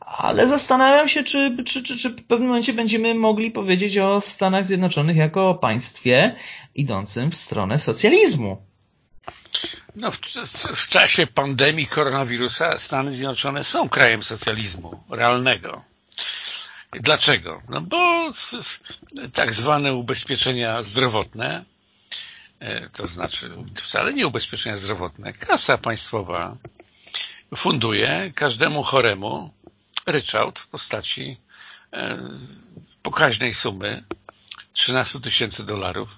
ale zastanawiam się, czy, czy, czy, czy w pewnym momencie będziemy mogli powiedzieć o Stanach Zjednoczonych jako o państwie idącym w stronę socjalizmu. No, w, w, czasie pandemii koronawirusa Stany Zjednoczone są krajem socjalizmu realnego. Dlaczego? No bo tak zwane ubezpieczenia zdrowotne, e, to znaczy wcale nie ubezpieczenia zdrowotne, kasa państwowa funduje każdemu choremu ryczałt w postaci e, pokaźnej sumy 13 tysięcy dolarów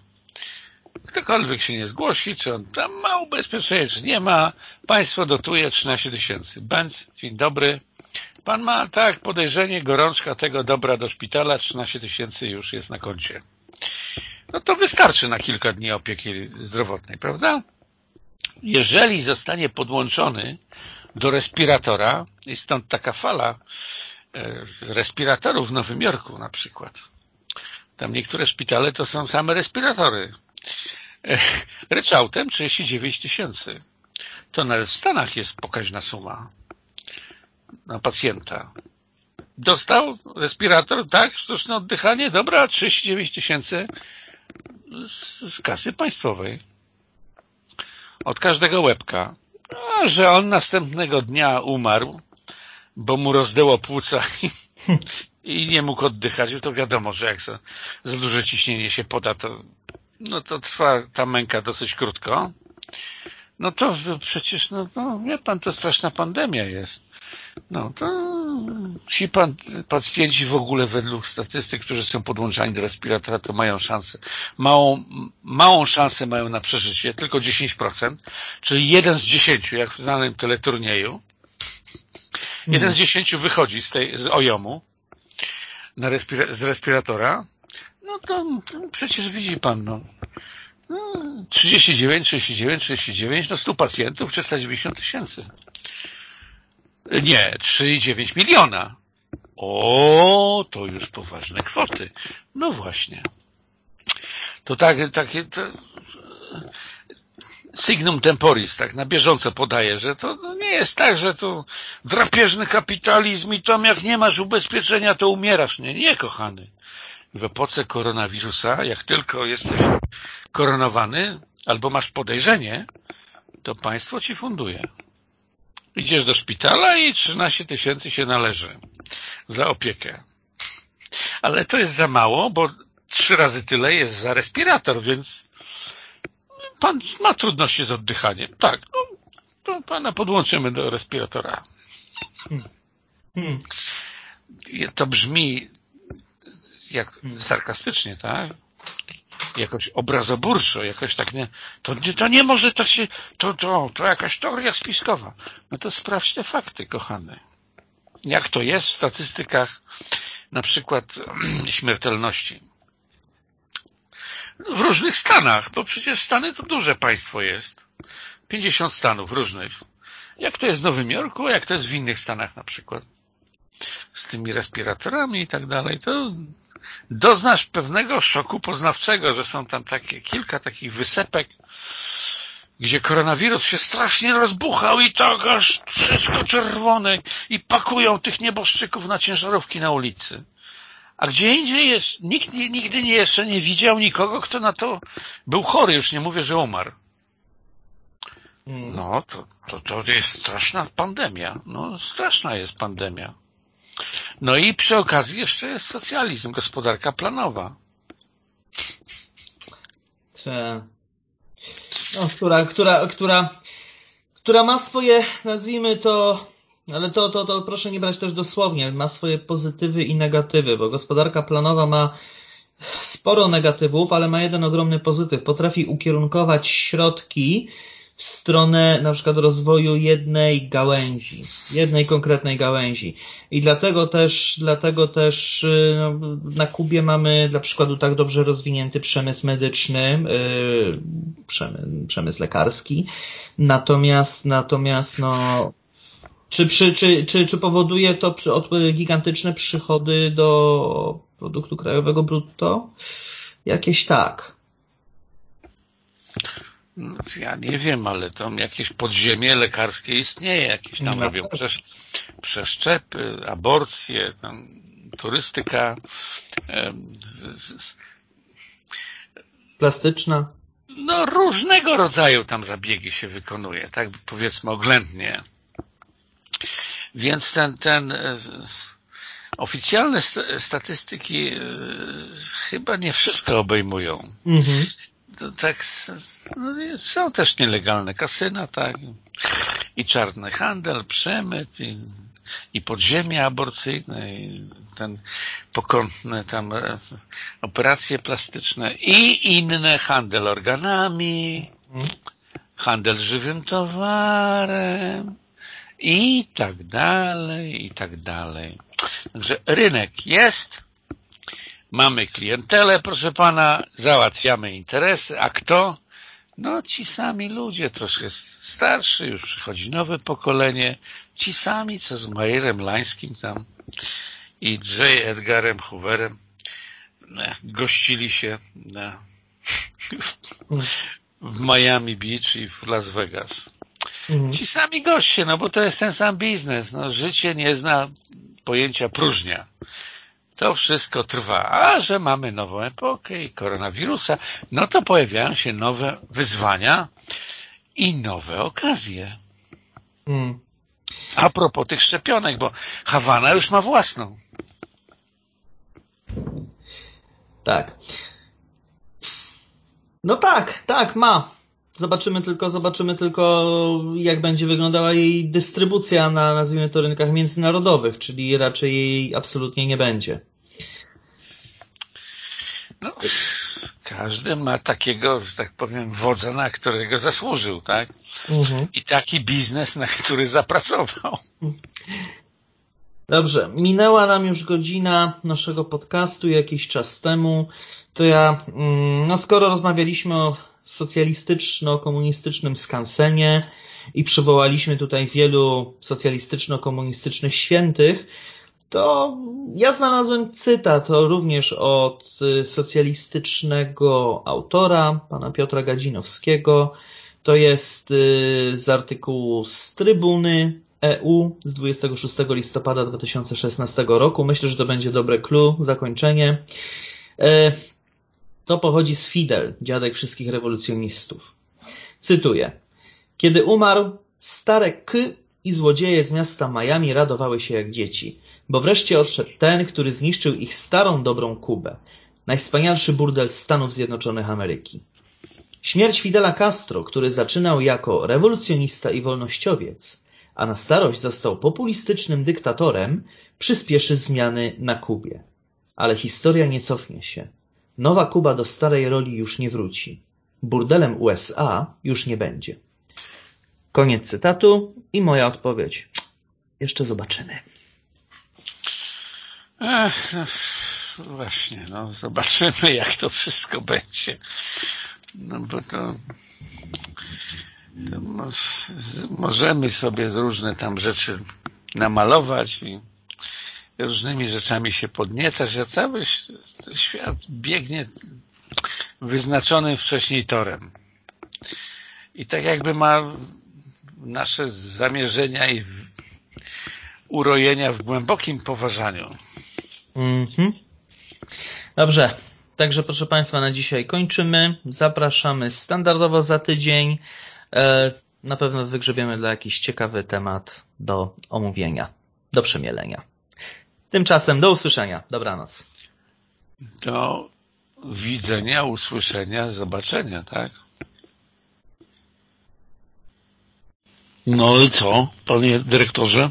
Ktokolwiek się nie zgłosi, czy on tam ma ubezpieczenie, czy nie ma, państwo dotuje 13 tysięcy. Będz, dzień dobry. Pan ma, tak, podejrzenie, gorączka tego dobra do szpitala, 13 tysięcy już jest na koncie. No to wystarczy na kilka dni opieki zdrowotnej, prawda? Jeżeli zostanie podłączony do respiratora, i stąd taka fala e, respiratorów w Nowym Jorku na przykład. Tam niektóre szpitale to są same respiratory. Ryczałtem 39 tysięcy. To nawet w Stanach jest pokaźna suma na pacjenta. Dostał respirator, tak, sztuczne oddychanie, dobra, 39 tysięcy z kasy państwowej. Od każdego łebka. A, że on następnego dnia umarł, bo mu rozdęło płuca i, i nie mógł oddychać, to wiadomo, że jak za, za duże ciśnienie się poda, to no to trwa ta męka dosyć krótko, no to przecież, no, no wie pan, to straszna pandemia jest. No to ci pan, pacjenci w ogóle według statystyk, którzy są podłączani do respiratora, to mają szansę. Małą, małą szansę mają na przeżycie, tylko 10%, czyli jeden z dziesięciu, jak w znanym teleturnieju. Jeden z hmm. dziesięciu wychodzi z tej, z ojomu na respira z respiratora, no to przecież widzi pan, no. no 39, 39, 39, no 100 pacjentów, 390 tysięcy. Nie, 3,9 miliona. O, to już poważne kwoty. No właśnie. To takie, takie, to, signum temporis, tak na bieżąco podaje, że to no nie jest tak, że to drapieżny kapitalizm i tam jak nie masz ubezpieczenia, to umierasz. Nie, nie, kochany w epoce koronawirusa, jak tylko jesteś koronowany albo masz podejrzenie, to państwo ci funduje. Idziesz do szpitala i 13 tysięcy się należy za opiekę. Ale to jest za mało, bo trzy razy tyle jest za respirator, więc pan ma trudności z oddychaniem. Tak, no, to pana podłączymy do respiratora. Hmm. Hmm. To brzmi jak sarkastycznie, tak? Jakoś obrazoburczo, jakoś tak nie, to, to nie może tak się, to, to, to jakaś teoria spiskowa. No to sprawdźcie fakty, kochane. Jak to jest w statystykach na przykład śmiertelności. W różnych stanach, bo przecież Stany to duże państwo jest. 50 stanów różnych. Jak to jest w Nowym Jorku, jak to jest w innych stanach na przykład. Z tymi respiratorami i tak dalej. To doznasz pewnego szoku poznawczego, że są tam takie kilka takich wysepek, gdzie koronawirus się strasznie rozbuchał i tak aż wszystko czerwone i pakują tych nieboszczyków na ciężarówki na ulicy. A gdzie indziej jest, nikt nigdy nie jeszcze nie widział nikogo, kto na to był chory, już nie mówię, że umarł. Hmm. No, to, to, to jest straszna pandemia. No, straszna jest pandemia. No i przy okazji jeszcze jest socjalizm, gospodarka planowa. No, która, która, która, która ma swoje, nazwijmy to, ale to, to, to proszę nie brać też dosłownie, ma swoje pozytywy i negatywy, bo gospodarka planowa ma sporo negatywów, ale ma jeden ogromny pozytyw. Potrafi ukierunkować środki w stronę na przykład rozwoju jednej gałęzi, jednej konkretnej gałęzi. I dlatego też, dlatego też y, no, na Kubie mamy dla przykładu tak dobrze rozwinięty przemysł medyczny, yy, przemysł, przemysł lekarski. Natomiast, natomiast no, czy, czy, czy, czy, czy powoduje to gigantyczne przychody do produktu krajowego brutto? Jakieś tak. Ja nie wiem, ale tam jakieś podziemie lekarskie istnieje, jakieś tam no. robią przesz przeszczepy, aborcje, tam, turystyka plastyczna. No różnego rodzaju tam zabiegi się wykonuje, tak powiedzmy oględnie. Więc ten, ten e, oficjalne statystyki e, chyba nie wszystko obejmują. Mhm tak, no, są też nielegalne kasyna, tak, i czarny handel, przemyt, i, i podziemia aborcyjne, i ten pokątne tam operacje plastyczne i inne, handel organami, handel żywym towarem i tak dalej, i tak dalej. Także rynek jest, mamy klientelę, proszę pana, załatwiamy interesy, a kto? No ci sami ludzie, troszkę starszy, już przychodzi nowe pokolenie, ci sami, co z Majerem Lańskim tam i J. Edgarem Hooverem gościli się na, w Miami Beach i w Las Vegas. Mhm. Ci sami goście, no bo to jest ten sam biznes. No, życie nie zna pojęcia próżnia. To wszystko trwa, a że mamy nową epokę i koronawirusa, no to pojawiają się nowe wyzwania i nowe okazje. Hmm. A propos tych szczepionek, bo Hawana już ma własną. Tak. No tak, tak, ma. Zobaczymy tylko, zobaczymy tylko, jak będzie wyglądała jej dystrybucja na, nazwijmy to, rynkach międzynarodowych, czyli raczej jej absolutnie nie będzie. No, każdy ma takiego, że tak powiem, wodza, na którego zasłużył, tak? Mhm. I taki biznes, na który zapracował. Dobrze, minęła nam już godzina naszego podcastu jakiś czas temu. To ja, mm, no skoro rozmawialiśmy o socjalistyczno-komunistycznym skansenie i przywołaliśmy tutaj wielu socjalistyczno-komunistycznych świętych, to ja znalazłem cytat również od y, socjalistycznego autora, pana Piotra Gadzinowskiego. To jest y, z artykułu z Trybuny EU z 26 listopada 2016 roku. Myślę, że to będzie dobre clue, zakończenie. E, to pochodzi z Fidel, dziadek wszystkich rewolucjonistów. Cytuję. Kiedy umarł, stare K i złodzieje z miasta Miami radowały się jak dzieci bo wreszcie odszedł ten, który zniszczył ich starą, dobrą Kubę, najwspanialszy burdel Stanów Zjednoczonych Ameryki. Śmierć Fidela Castro, który zaczynał jako rewolucjonista i wolnościowiec, a na starość został populistycznym dyktatorem, przyspieszy zmiany na Kubie. Ale historia nie cofnie się. Nowa Kuba do starej roli już nie wróci. Burdelem USA już nie będzie. Koniec cytatu i moja odpowiedź. Jeszcze zobaczymy. Ech, no właśnie, no zobaczymy jak to wszystko będzie. No bo to, to możemy sobie różne tam rzeczy namalować i różnymi rzeczami się podniecać, a cały świat biegnie wyznaczonym wcześniej torem. I tak jakby ma nasze zamierzenia i urojenia w głębokim poważaniu. Mhm. Dobrze. Także proszę Państwa, na dzisiaj kończymy. Zapraszamy standardowo za tydzień. E, na pewno wygrzebiemy dla jakiś ciekawy temat do omówienia, do przemielenia. Tymczasem do usłyszenia. Dobranoc. Do widzenia, usłyszenia, zobaczenia, tak? No i co, panie dyrektorze?